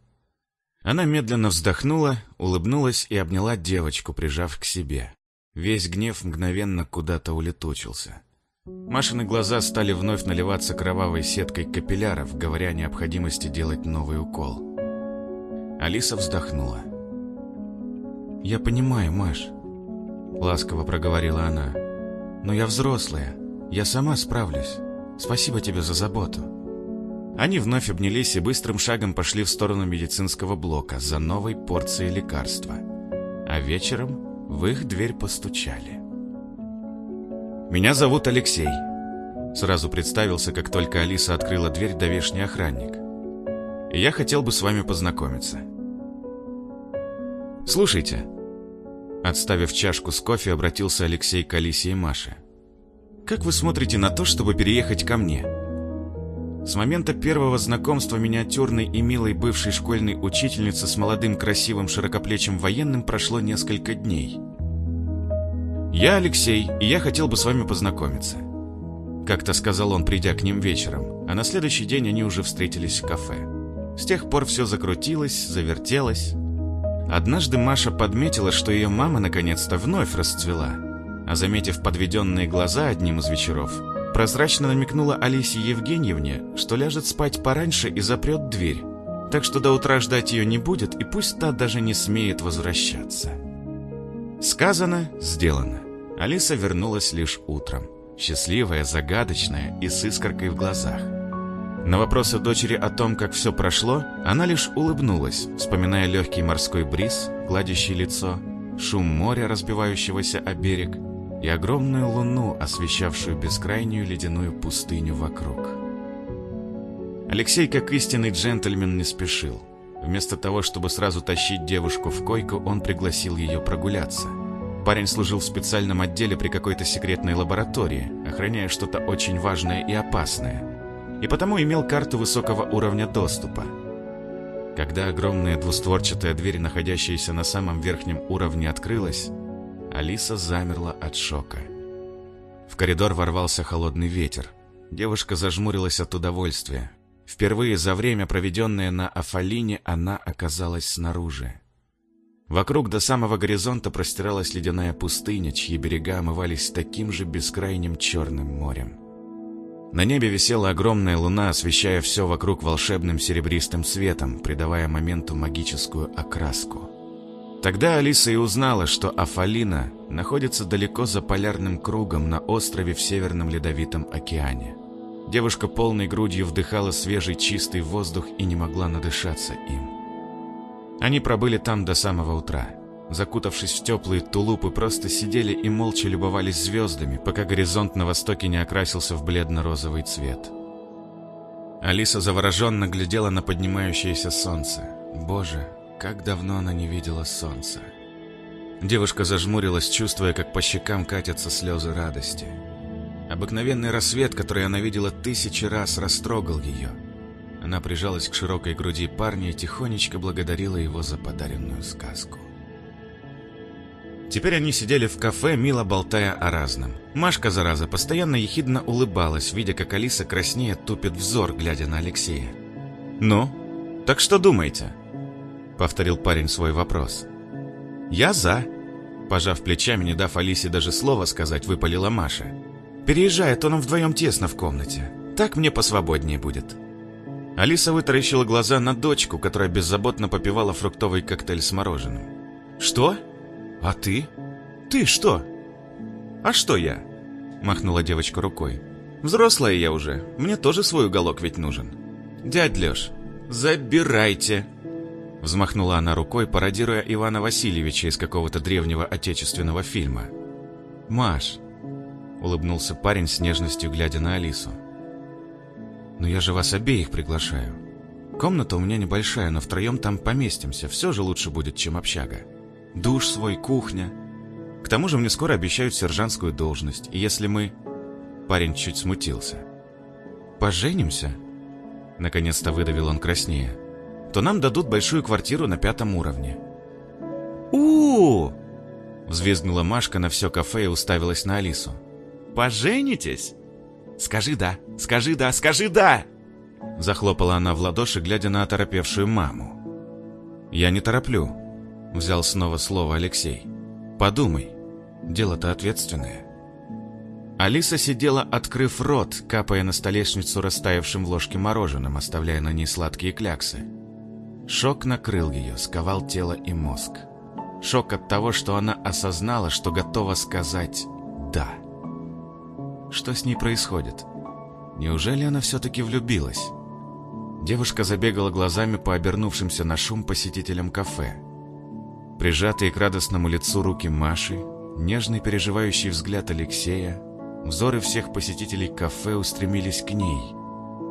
Она медленно вздохнула, улыбнулась и обняла девочку, прижав к себе. Весь гнев мгновенно куда-то улетучился. Машины глаза стали вновь наливаться кровавой сеткой капилляров, говоря о необходимости делать новый укол. Алиса вздохнула. «Я понимаю, Маш», — ласково проговорила она. «Но я взрослая. Я сама справлюсь. Спасибо тебе за заботу». Они вновь обнялись и быстрым шагом пошли в сторону медицинского блока за новой порцией лекарства. А вечером в их дверь постучали. «Меня зовут Алексей», — сразу представился, как только Алиса открыла дверь довешний охранник. «И я хотел бы с вами познакомиться». «Слушайте», — отставив чашку с кофе, обратился Алексей к Алисе и Маше. «Как вы смотрите на то, чтобы переехать ко мне?» С момента первого знакомства миниатюрной и милой бывшей школьной учительницы с молодым красивым широкоплечим военным прошло несколько дней. «Я Алексей, и я хотел бы с вами познакомиться», — как-то сказал он, придя к ним вечером, а на следующий день они уже встретились в кафе. С тех пор все закрутилось, завертелось. Однажды Маша подметила, что ее мама наконец-то вновь расцвела, а заметив подведенные глаза одним из вечеров, Прозрачно намекнула Алисе Евгеньевне, что ляжет спать пораньше и запрет дверь, так что до утра ждать ее не будет, и пусть та даже не смеет возвращаться. Сказано, сделано. Алиса вернулась лишь утром, счастливая, загадочная и с искоркой в глазах. На вопросы дочери о том, как все прошло, она лишь улыбнулась, вспоминая легкий морской бриз, гладящий лицо, шум моря, разбивающегося о берег, и огромную луну, освещавшую бескрайнюю ледяную пустыню вокруг. Алексей, как истинный джентльмен, не спешил. Вместо того, чтобы сразу тащить девушку в койку, он пригласил ее прогуляться. Парень служил в специальном отделе при какой-то секретной лаборатории, охраняя что-то очень важное и опасное, и потому имел карту высокого уровня доступа. Когда огромная двустворчатая дверь, находящаяся на самом верхнем уровне, открылась, Алиса замерла от шока. В коридор ворвался холодный ветер. Девушка зажмурилась от удовольствия. Впервые за время, проведенное на Афалине, она оказалась снаружи. Вокруг до самого горизонта простиралась ледяная пустыня, чьи берега омывались таким же бескрайним черным морем. На небе висела огромная луна, освещая все вокруг волшебным серебристым светом, придавая моменту магическую окраску. Тогда Алиса и узнала, что Афалина находится далеко за полярным кругом на острове в Северном Ледовитом океане. Девушка полной грудью вдыхала свежий чистый воздух и не могла надышаться им. Они пробыли там до самого утра. Закутавшись в теплые тулупы, просто сидели и молча любовались звездами, пока горизонт на востоке не окрасился в бледно-розовый цвет. Алиса завороженно глядела на поднимающееся солнце. Боже, как давно она не видела солнца. Девушка зажмурилась, чувствуя, как по щекам катятся слезы радости. Обыкновенный рассвет, который она видела тысячи раз, растрогал ее. Она прижалась к широкой груди парня и тихонечко благодарила его за подаренную сказку. Теперь они сидели в кафе, мило болтая о разном. Машка, зараза, постоянно ехидно улыбалась, видя, как Алиса краснеет, тупит взор, глядя на Алексея.
«Ну, так что думаете?» Повторил парень свой вопрос. «Я за». Пожав плечами, не дав Алисе даже слова сказать, выпалила Маша. «Переезжай, а то нам вдвоем тесно в комнате. Так мне посвободнее будет». Алиса вытаращила глаза на дочку, которая беззаботно попивала фруктовый коктейль с мороженым. «Что? А ты? Ты что?» «А что я?» Махнула девочка рукой. «Взрослая я уже, мне тоже свой уголок ведь нужен». «Дядь Леш, забирайте!» Взмахнула она рукой, пародируя Ивана Васильевича из какого-то древнего отечественного фильма. «Маш!» — улыбнулся парень с нежностью, глядя на Алису. «Но я же вас обеих приглашаю. Комната у меня небольшая, но втроем там поместимся. Все же лучше будет, чем общага. Душ свой, кухня. К тому же мне скоро обещают сержантскую должность, и если мы...» Парень чуть смутился. «Поженимся?» Наконец-то выдавил он краснее то нам дадут большую квартиру на пятом уровне. у, -у, Взвизгнула Машка на все кафе и уставилась на Алису. «Поженитесь?» «Скажи да! Скажи да! Скажи да!» Захлопала она в ладоши, глядя на оторопевшую маму. «Я не тороплю», — взял снова слово Алексей. «Подумай, дело-то ответственное». Алиса сидела, открыв рот, капая на столешницу растаявшим в ложке мороженым, оставляя на ней сладкие кляксы. Шок накрыл ее, сковал тело и мозг. Шок от того, что она осознала, что готова сказать «да». Что с ней происходит? Неужели она все-таки влюбилась? Девушка забегала глазами по обернувшимся на шум посетителям кафе. Прижатые к радостному лицу руки Маши, нежный переживающий взгляд Алексея, взоры всех посетителей кафе устремились к ней,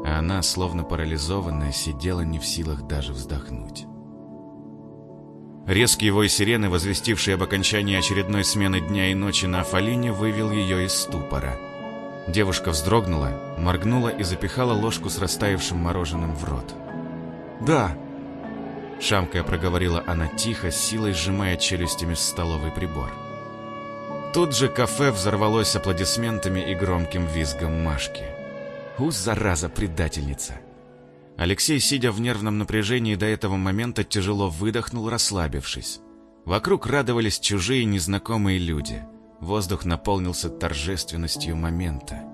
а она, словно парализованная, сидела не в силах даже вздохнуть. Резкий вой сирены, возвестивший об окончании очередной смены дня и ночи на Афалине, вывел ее из ступора. Девушка вздрогнула, моргнула и запихала ложку с растаявшим мороженым в рот. «Да!» Шамкая проговорила она тихо, силой сжимая челюстями столовый прибор. Тут же кафе взорвалось аплодисментами и громким визгом Машки. У, зараза, предательница. Алексей, сидя в нервном напряжении до этого момента, тяжело выдохнул, расслабившись. Вокруг радовались чужие незнакомые люди. Воздух наполнился торжественностью момента.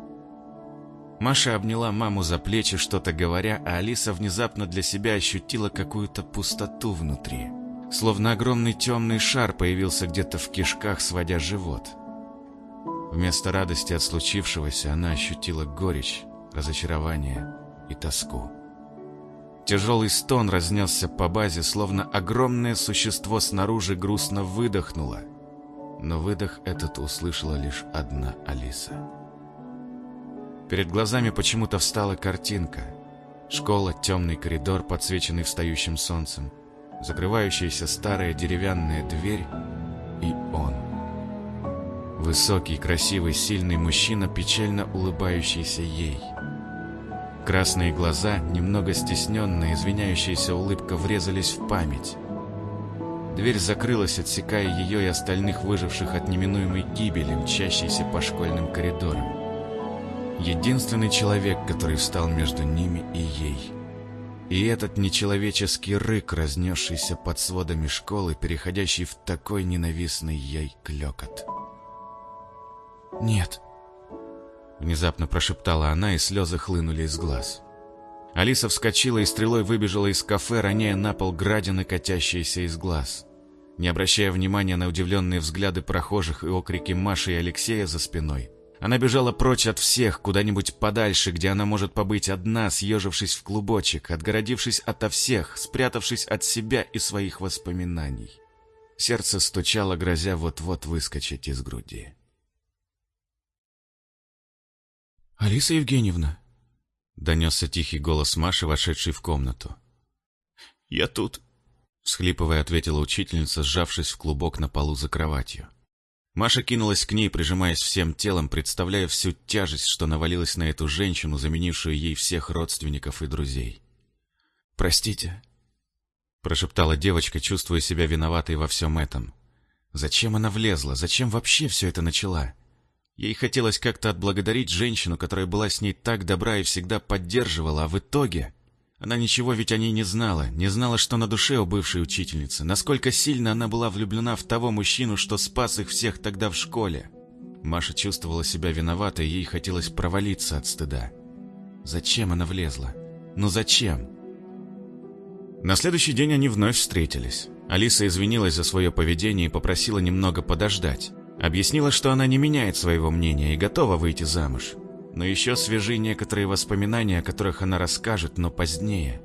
Маша обняла маму за плечи, что-то говоря, а Алиса внезапно для себя ощутила какую-то пустоту внутри. Словно огромный темный шар появился где-то в кишках, сводя живот. Вместо радости от случившегося она ощутила горечь, разочарование и тоску. Тяжелый стон разнесся по базе, словно огромное существо снаружи грустно выдохнуло. Но выдох этот услышала лишь одна Алиса. Перед глазами почему-то встала картинка. Школа, темный коридор, подсвеченный встающим солнцем, закрывающаяся старая деревянная дверь и он. Высокий, красивый, сильный мужчина, печально улыбающийся ей – Красные глаза, немного стесненная, извиняющаяся улыбка врезались в память. Дверь закрылась, отсекая ее и остальных выживших от неминуемой гибели, мчащейся по школьным коридорам. Единственный человек, который встал между ними и ей. И этот нечеловеческий рык, разнесшийся под сводами школы, переходящий в такой ненавистный ей клекот. «Нет», Внезапно прошептала она, и слезы хлынули из глаз. Алиса вскочила и стрелой выбежала из кафе, роняя на пол градины, катящиеся из глаз. Не обращая внимания на удивленные взгляды прохожих и окрики Маши и Алексея за спиной, она бежала прочь от всех, куда-нибудь подальше, где она может побыть одна, съежившись в клубочек, отгородившись ото всех, спрятавшись от себя и своих воспоминаний. Сердце стучало, грозя вот-вот выскочить из груди. «Алиса Евгеньевна!» — донесся тихий голос Маши, вошедшей в комнату.
«Я тут!»
— всхлипывая, ответила учительница, сжавшись в клубок на полу за кроватью. Маша кинулась к ней, прижимаясь всем телом, представляя всю тяжесть, что навалилась на эту женщину, заменившую ей всех родственников и друзей. «Простите», — прошептала девочка, чувствуя себя виноватой во всем этом. «Зачем она влезла? Зачем вообще все это начала?» Ей хотелось как-то отблагодарить женщину, которая была с ней так добра и всегда поддерживала, а в итоге Она ничего ведь о ней не знала, не знала, что на душе у бывшей учительницы, насколько сильно она была влюблена в того мужчину, что спас их всех тогда в школе. Маша чувствовала себя виноватой, ей хотелось провалиться от стыда. Зачем она влезла? Ну зачем? На следующий день они вновь встретились. Алиса извинилась за свое поведение и попросила немного подождать. Объяснила, что она не меняет своего мнения и готова выйти замуж но еще свежи некоторые воспоминания, о которых она расскажет, но позднее.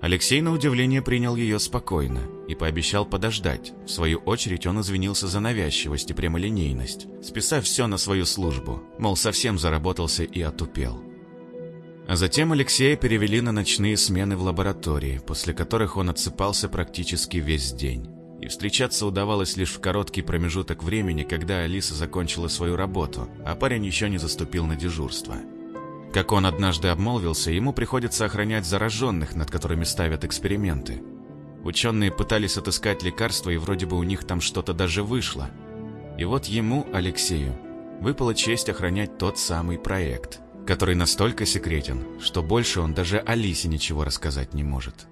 Алексей, на удивление, принял ее спокойно и пообещал подождать. В свою очередь он извинился за навязчивость и прямолинейность, списав все на свою службу, мол, совсем заработался и отупел. А затем Алексея перевели на ночные смены в лаборатории, после которых он отсыпался практически весь день и встречаться удавалось лишь в короткий промежуток времени, когда Алиса закончила свою работу, а парень еще не заступил на дежурство. Как он однажды обмолвился, ему приходится охранять зараженных, над которыми ставят эксперименты. Ученые пытались отыскать лекарства, и вроде бы у них там что-то даже вышло. И вот ему, Алексею, выпала честь охранять тот самый проект, который настолько секретен, что больше он даже Алисе ничего рассказать не может.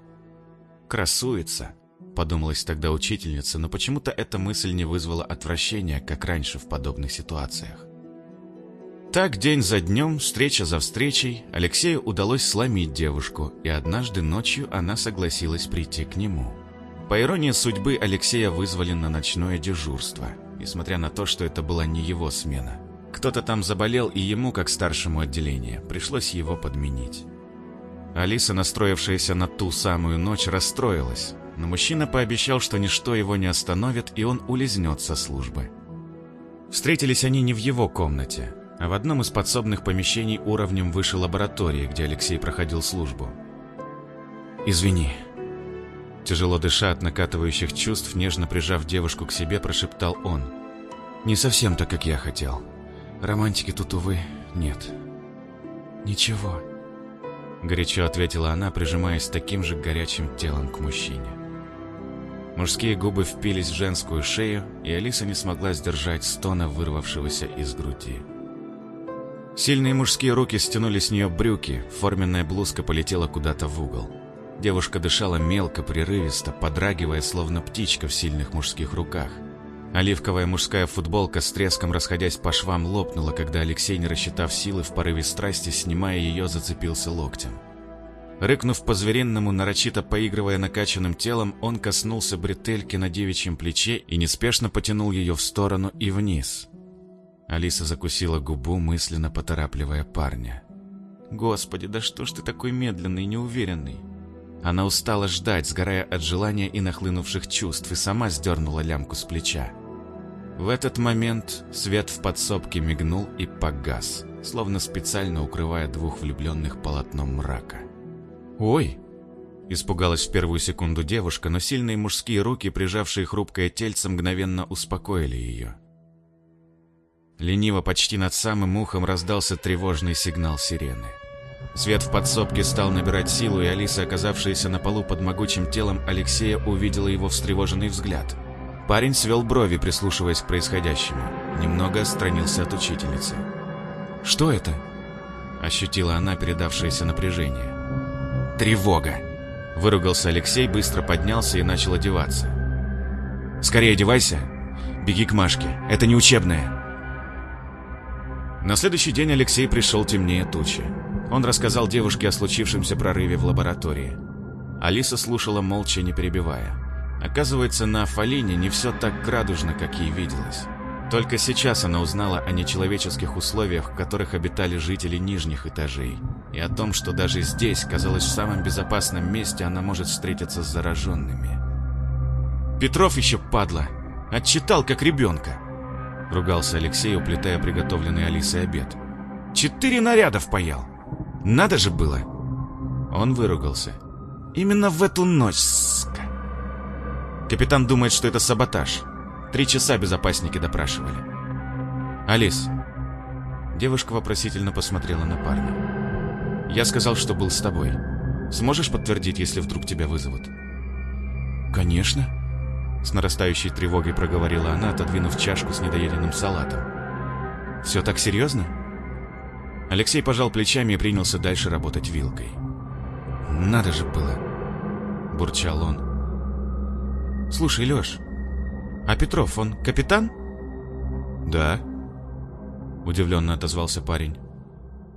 Красуется, Подумалась тогда учительница, но почему-то эта мысль не вызвала отвращения, как раньше в подобных ситуациях. Так день за днем, встреча за встречей, Алексею удалось сломить девушку, и однажды ночью она согласилась прийти к нему. По иронии судьбы, Алексея вызвали на ночное дежурство, несмотря на то, что это была не его смена. Кто-то там заболел, и ему, как старшему отделения, пришлось его подменить. Алиса, настроившаяся на ту самую ночь, расстроилась но мужчина пообещал, что ничто его не остановит, и он улизнет со службы. Встретились они не в его комнате, а в одном из подсобных помещений уровнем выше лаборатории, где Алексей проходил службу. «Извини». Тяжело дыша от накатывающих чувств, нежно прижав девушку к себе, прошептал он. «Не совсем так, как я хотел. Романтики тут, увы, нет». «Ничего», — горячо ответила она, прижимаясь таким же горячим телом к мужчине. Мужские губы впились в женскую шею, и Алиса не смогла сдержать стона, вырвавшегося из груди. Сильные мужские руки стянули с нее брюки, форменная блузка полетела куда-то в угол. Девушка дышала мелко, прерывисто, подрагивая, словно птичка в сильных мужских руках. Оливковая мужская футболка с треском, расходясь по швам, лопнула, когда Алексей, не рассчитав силы, в порыве страсти, снимая ее, зацепился локтем. Рыкнув по-зверинному, нарочито поигрывая накачанным телом, он коснулся бретельки на девичьем плече и неспешно потянул ее в сторону и вниз. Алиса закусила губу, мысленно поторапливая парня. «Господи, да что ж ты такой медленный и неуверенный?» Она устала ждать, сгорая от желания и нахлынувших чувств, и сама сдернула лямку с плеча. В этот момент свет в подсобке мигнул и погас, словно специально укрывая двух влюбленных полотном мрака. «Ой!» Испугалась в первую секунду девушка, но сильные мужские руки, прижавшие хрупкое тельце, мгновенно успокоили ее. Лениво почти над самым ухом раздался тревожный сигнал сирены. Свет в подсобке стал набирать силу, и Алиса, оказавшаяся на полу под могучим телом Алексея, увидела его встревоженный взгляд. Парень свел брови, прислушиваясь к происходящему. Немного отстранился от учительницы. «Что это?» Ощутила она передавшееся напряжение. Тревога. Выругался Алексей, быстро поднялся и начал одеваться. «Скорее одевайся. Беги к Машке. Это не учебное». На следующий день Алексей пришел темнее тучи. Он рассказал девушке о случившемся прорыве в лаборатории. Алиса слушала молча, не перебивая. Оказывается, на Афалине не все так радужно, как ей виделось. Только сейчас она узнала о нечеловеческих условиях, в которых обитали жители нижних этажей, и о том, что даже здесь, казалось, в самом безопасном месте она может встретиться с зараженными. «Петров еще падла! Отчитал, как ребенка!» — ругался Алексей, уплетая приготовленный Алисой обед. «Четыре наряда впаял! Надо же было!» Он выругался. «Именно в эту ночь, ска!» Капитан думает, что это саботаж — Три часа безопасники допрашивали. «Алис». Девушка вопросительно посмотрела на парня. «Я сказал, что был с тобой. Сможешь подтвердить, если вдруг тебя вызовут?» «Конечно», — с нарастающей тревогой проговорила она, отодвинув чашку с недоеденным салатом. «Все так серьезно?» Алексей пожал плечами и принялся дальше работать вилкой. Надо же было, бурчал он. Слушай, Лёш, а Петров, он капитан?
Да, удивленно отозвался парень.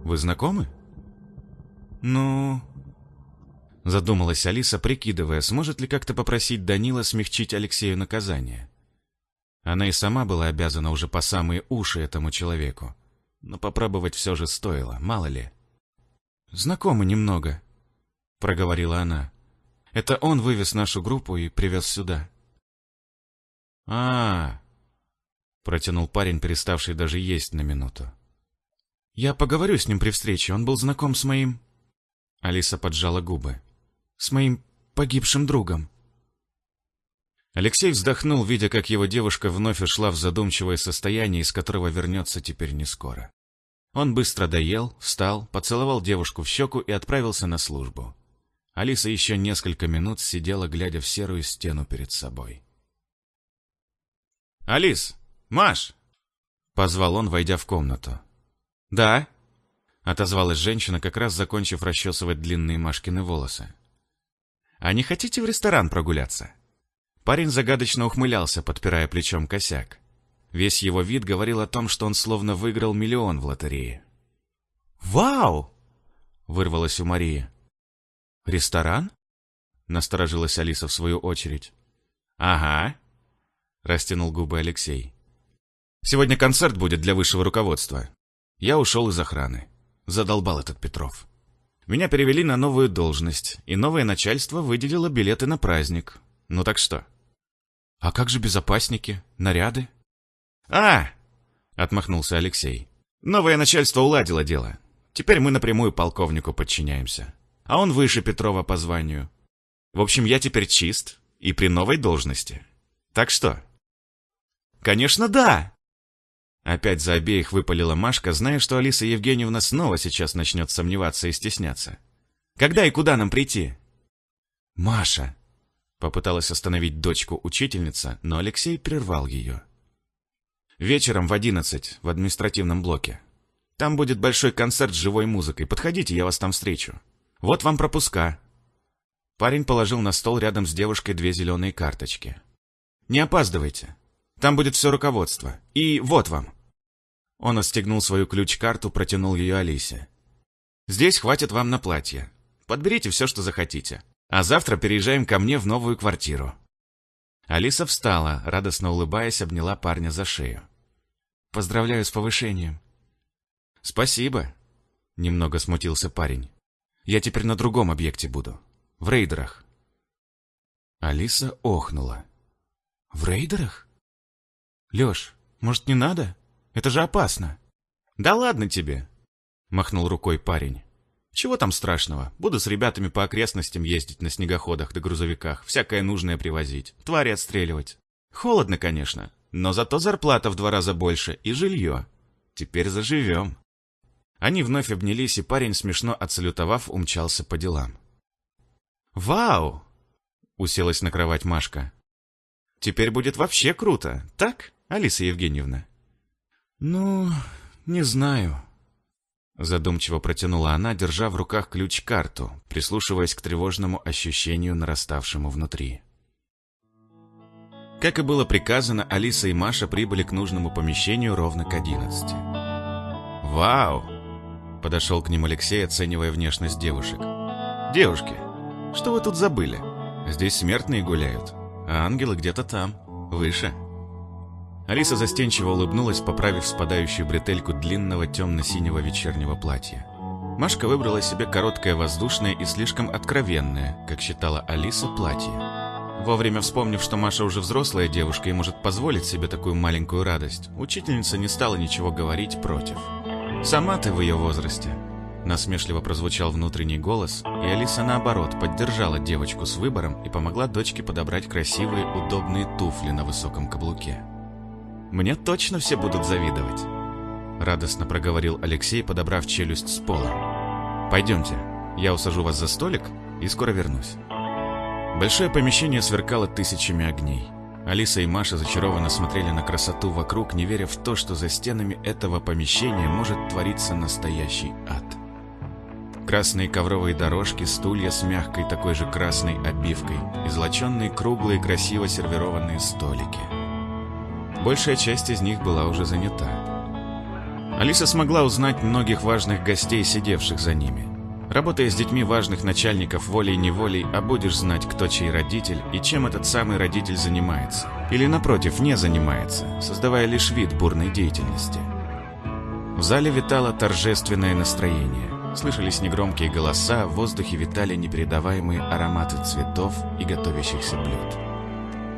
Вы знакомы?
Ну... Задумалась Алиса, прикидывая, сможет ли как-то попросить Данила смягчить Алексею наказание. Она и сама была обязана уже по самые уши этому человеку. Но попробовать все же стоило, мало ли. «Знакомы немного», — проговорила она. «Это он вывез нашу группу и привез сюда».
«А-а-а», протянул парень, переставший даже есть на минуту.
«Я поговорю с ним при встрече, он был знаком с моим...» Алиса поджала губы. «С моим погибшим другом».
Алексей вздохнул, видя, как его девушка вновь ушла в задумчивое состояние, из которого вернется теперь не скоро. Он быстро доел, встал, поцеловал девушку в щеку и отправился на службу. Алиса еще несколько минут сидела, глядя в серую стену перед собой. «Алис! Маш!» — позвал он, войдя в комнату.
«Да?»
— отозвалась женщина, как раз закончив расчесывать длинные Машкины волосы. «А не хотите в ресторан прогуляться?» Парень загадочно ухмылялся, подпирая плечом косяк. Весь его вид говорил о том, что он словно выиграл миллион в лотерее.
«Вау!»
— вырвалось у Марии.
«Ресторан?»
— насторожилась Алиса в свою очередь. «Ага», — растянул губы Алексей. «Сегодня концерт будет для высшего руководства. Я ушел из охраны. Задолбал этот Петров. Меня перевели на новую должность, и новое начальство выделило билеты на праздник. Ну так что?»
«А как же безопасники? Наряды?»
«А!» — отмахнулся Алексей. «Новое начальство уладило дело. Теперь мы напрямую полковнику подчиняемся. А он выше Петрова по званию. В общем, я теперь чист и при новой должности. Так что?» «Конечно, да!» Опять за обеих выпалила Машка, зная, что Алиса Евгеньевна снова сейчас начнет сомневаться и стесняться. «Когда и куда нам прийти?»
«Маша!»
Попыталась остановить дочку учительница, но Алексей прервал ее. «Вечером в одиннадцать в административном блоке. Там будет большой концерт с живой музыкой. Подходите, я вас там встречу. Вот вам пропуска». Парень положил на стол рядом с девушкой две зеленые карточки. «Не опаздывайте. Там будет все руководство. И вот вам». Он отстегнул свою ключ-карту, протянул ее Алисе. «Здесь хватит вам на платье. Подберите все, что захотите. А завтра переезжаем ко мне в новую квартиру». Алиса встала, радостно улыбаясь, обняла парня за шею.
«Поздравляю с повышением».
«Спасибо», — немного смутился парень. «Я теперь на другом объекте буду. В рейдерах».
Алиса охнула. «В рейдерах? Лёш, может, не надо? Это же опасно».
«Да ладно тебе», — махнул рукой парень. Чего там страшного? Буду с ребятами по окрестностям ездить на снегоходах да грузовиках, всякое нужное привозить, твари отстреливать. Холодно, конечно, но зато зарплата в два раза больше и жилье. Теперь заживем. Они вновь обнялись, и парень, смешно отсалютовав, умчался по делам. «Вау!» — уселась на кровать Машка. «Теперь будет вообще круто, так, Алиса Евгеньевна?»
«Ну, не знаю»,
Задумчиво протянула она, держа в руках ключ-карту, прислушиваясь к тревожному ощущению, нараставшему внутри. Как и было приказано, Алиса и Маша прибыли к нужному помещению ровно к одиннадцати. «Вау!» – подошел к ним Алексей, оценивая внешность девушек. «Девушки, что вы тут забыли? Здесь смертные гуляют, а ангелы где-то там, выше». Алиса застенчиво улыбнулась, поправив спадающую бретельку длинного темно-синего вечернего платья. Машка выбрала себе короткое воздушное и слишком откровенное, как считала Алиса, платье. Вовремя вспомнив, что Маша уже взрослая девушка и может позволить себе такую маленькую радость, учительница не стала ничего говорить против. «Сама ты в ее возрасте», — насмешливо прозвучал внутренний голос, и Алиса, наоборот, поддержала девочку с выбором и помогла дочке подобрать красивые, удобные туфли на высоком каблуке. Мне точно все будут завидовать. Радостно проговорил Алексей, подобрав челюсть с пола. Пойдемте, я усажу вас за столик и скоро вернусь. Большое помещение сверкало тысячами огней. Алиса и Маша зачарованно смотрели на красоту вокруг, не веря в то, что за стенами этого помещения может твориться настоящий ад. красные ковровые дорожки, стулья с мягкой такой же красной обивкой и золоченные круглые красиво сервированные столики. Большая часть из них была уже занята. Алиса смогла узнать многих важных гостей, сидевших за ними. Работая с детьми важных начальников волей-неволей, а будешь знать, кто чей родитель и чем этот самый родитель занимается. Или, напротив, не занимается, создавая лишь вид бурной деятельности. В зале витало торжественное настроение. Слышались негромкие голоса, в воздухе витали непередаваемые ароматы цветов и готовящихся блюд.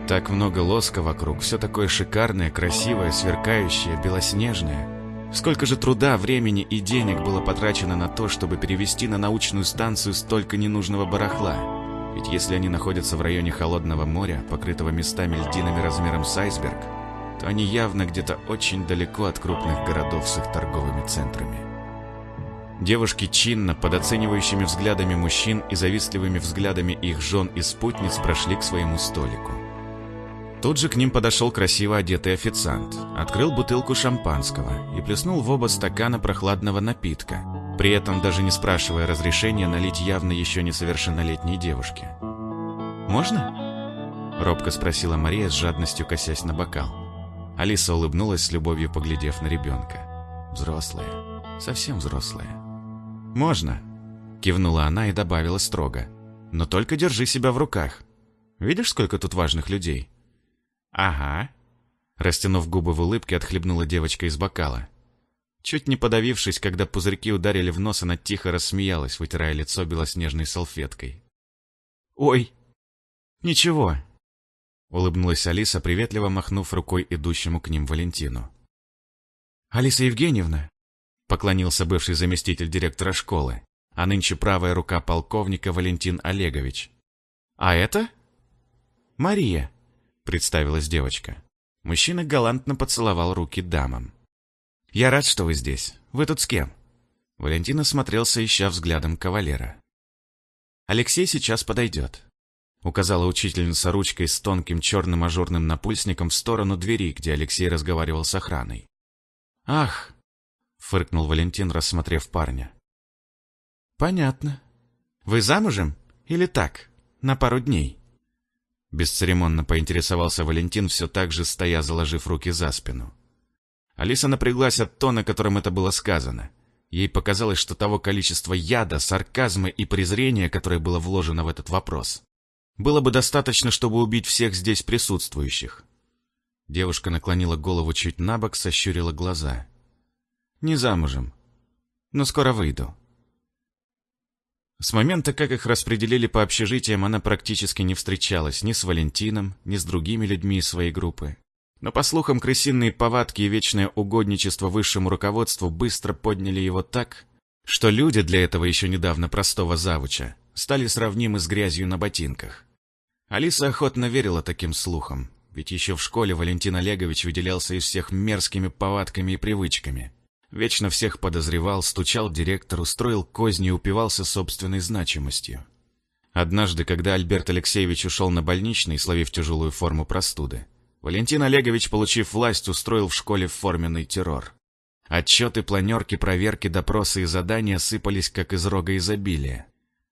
Так много лоска вокруг, все такое шикарное, красивое, сверкающее, белоснежное – Сколько же труда, времени и денег было потрачено на то, чтобы перевести на научную станцию столько ненужного барахла? Ведь если они находятся в районе холодного моря, покрытого местами льдинами размером с айсберг, то они явно где-то очень далеко от крупных городов с их торговыми центрами. Девушки чинно, под оценивающими взглядами мужчин и завистливыми взглядами их жен и спутниц прошли к своему столику. Тут же к ним подошел красиво одетый официант, открыл бутылку шампанского и плеснул в оба стакана прохладного напитка, при этом даже не спрашивая разрешения налить явно еще несовершеннолетней девушке. «Можно?» — робко спросила Мария с жадностью косясь на бокал. Алиса улыбнулась с любовью, поглядев на ребенка. «Взрослая, совсем взрослая». «Можно», — кивнула она и добавила строго. «Но только держи себя в руках. Видишь, сколько тут важных людей?» «Ага». Растянув губы в улыбке, отхлебнула девочка из бокала. Чуть не подавившись, когда пузырьки ударили в нос, она тихо рассмеялась, вытирая лицо белоснежной салфеткой. «Ой, ничего», — улыбнулась Алиса, приветливо махнув рукой идущему к ним Валентину. «Алиса Евгеньевна», — поклонился бывший заместитель директора школы, а нынче правая рука полковника Валентин Олегович. «А это?» «Мария», представилась девочка. Мужчина галантно поцеловал руки дамам. «Я рад, что вы здесь. Вы тут с кем?» Валентина смотрелся, ища взглядом кавалера. «Алексей сейчас подойдет», — указала учительница ручкой с тонким черным ажурным напульсником в сторону двери, где Алексей разговаривал с охраной. «Ах!» — фыркнул Валентин, рассмотрев парня. «Понятно. Вы замужем? Или так, на пару дней?» Бесцеремонно поинтересовался Валентин, все так же стоя, заложив руки за спину. Алиса напряглась от тона, которым это было сказано. Ей показалось, что того количества яда, сарказма и презрения, которое было вложено в этот вопрос, было бы достаточно, чтобы убить всех здесь присутствующих. Девушка наклонила голову чуть на бок, сощурила глаза. «Не замужем, но скоро выйду. С момента, как их распределили по общежитиям, она практически не встречалась ни с Валентином, ни с другими людьми из своей группы. Но, по слухам, крысиные повадки и вечное угодничество высшему руководству быстро подняли его так, что люди для этого еще недавно простого завуча стали сравнимы с грязью на ботинках. Алиса охотно верила таким слухам, ведь еще в школе Валентин Олегович выделялся из всех мерзкими повадками и привычками – Вечно всех подозревал, стучал директору, строил козни и упивался собственной значимостью. Однажды, когда Альберт Алексеевич ушел на больничный, словив тяжелую форму простуды, Валентин Олегович, получив власть, устроил в школе форменный террор. Отчеты, планерки, проверки, допросы и задания сыпались, как из рога изобилия.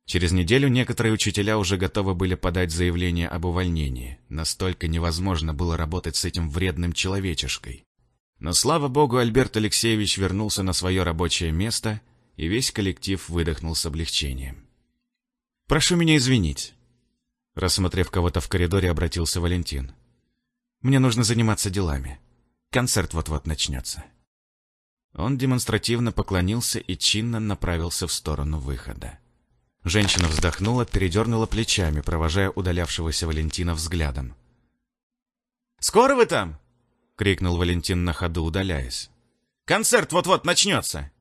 Через неделю некоторые учителя уже готовы были подать заявление об увольнении. Настолько невозможно было работать с этим вредным человечешкой. Но, слава богу, Альберт Алексеевич вернулся на свое рабочее место, и весь коллектив выдохнул с облегчением. «Прошу меня извинить», — рассмотрев кого-то в коридоре, обратился Валентин. «Мне нужно заниматься делами. Концерт вот-вот начнется». Он демонстративно поклонился и чинно направился в сторону выхода. Женщина вздохнула, передернула плечами, провожая удалявшегося Валентина взглядом. «Скоро вы там?» — крикнул Валентин на ходу, удаляясь. «Концерт вот-вот начнется!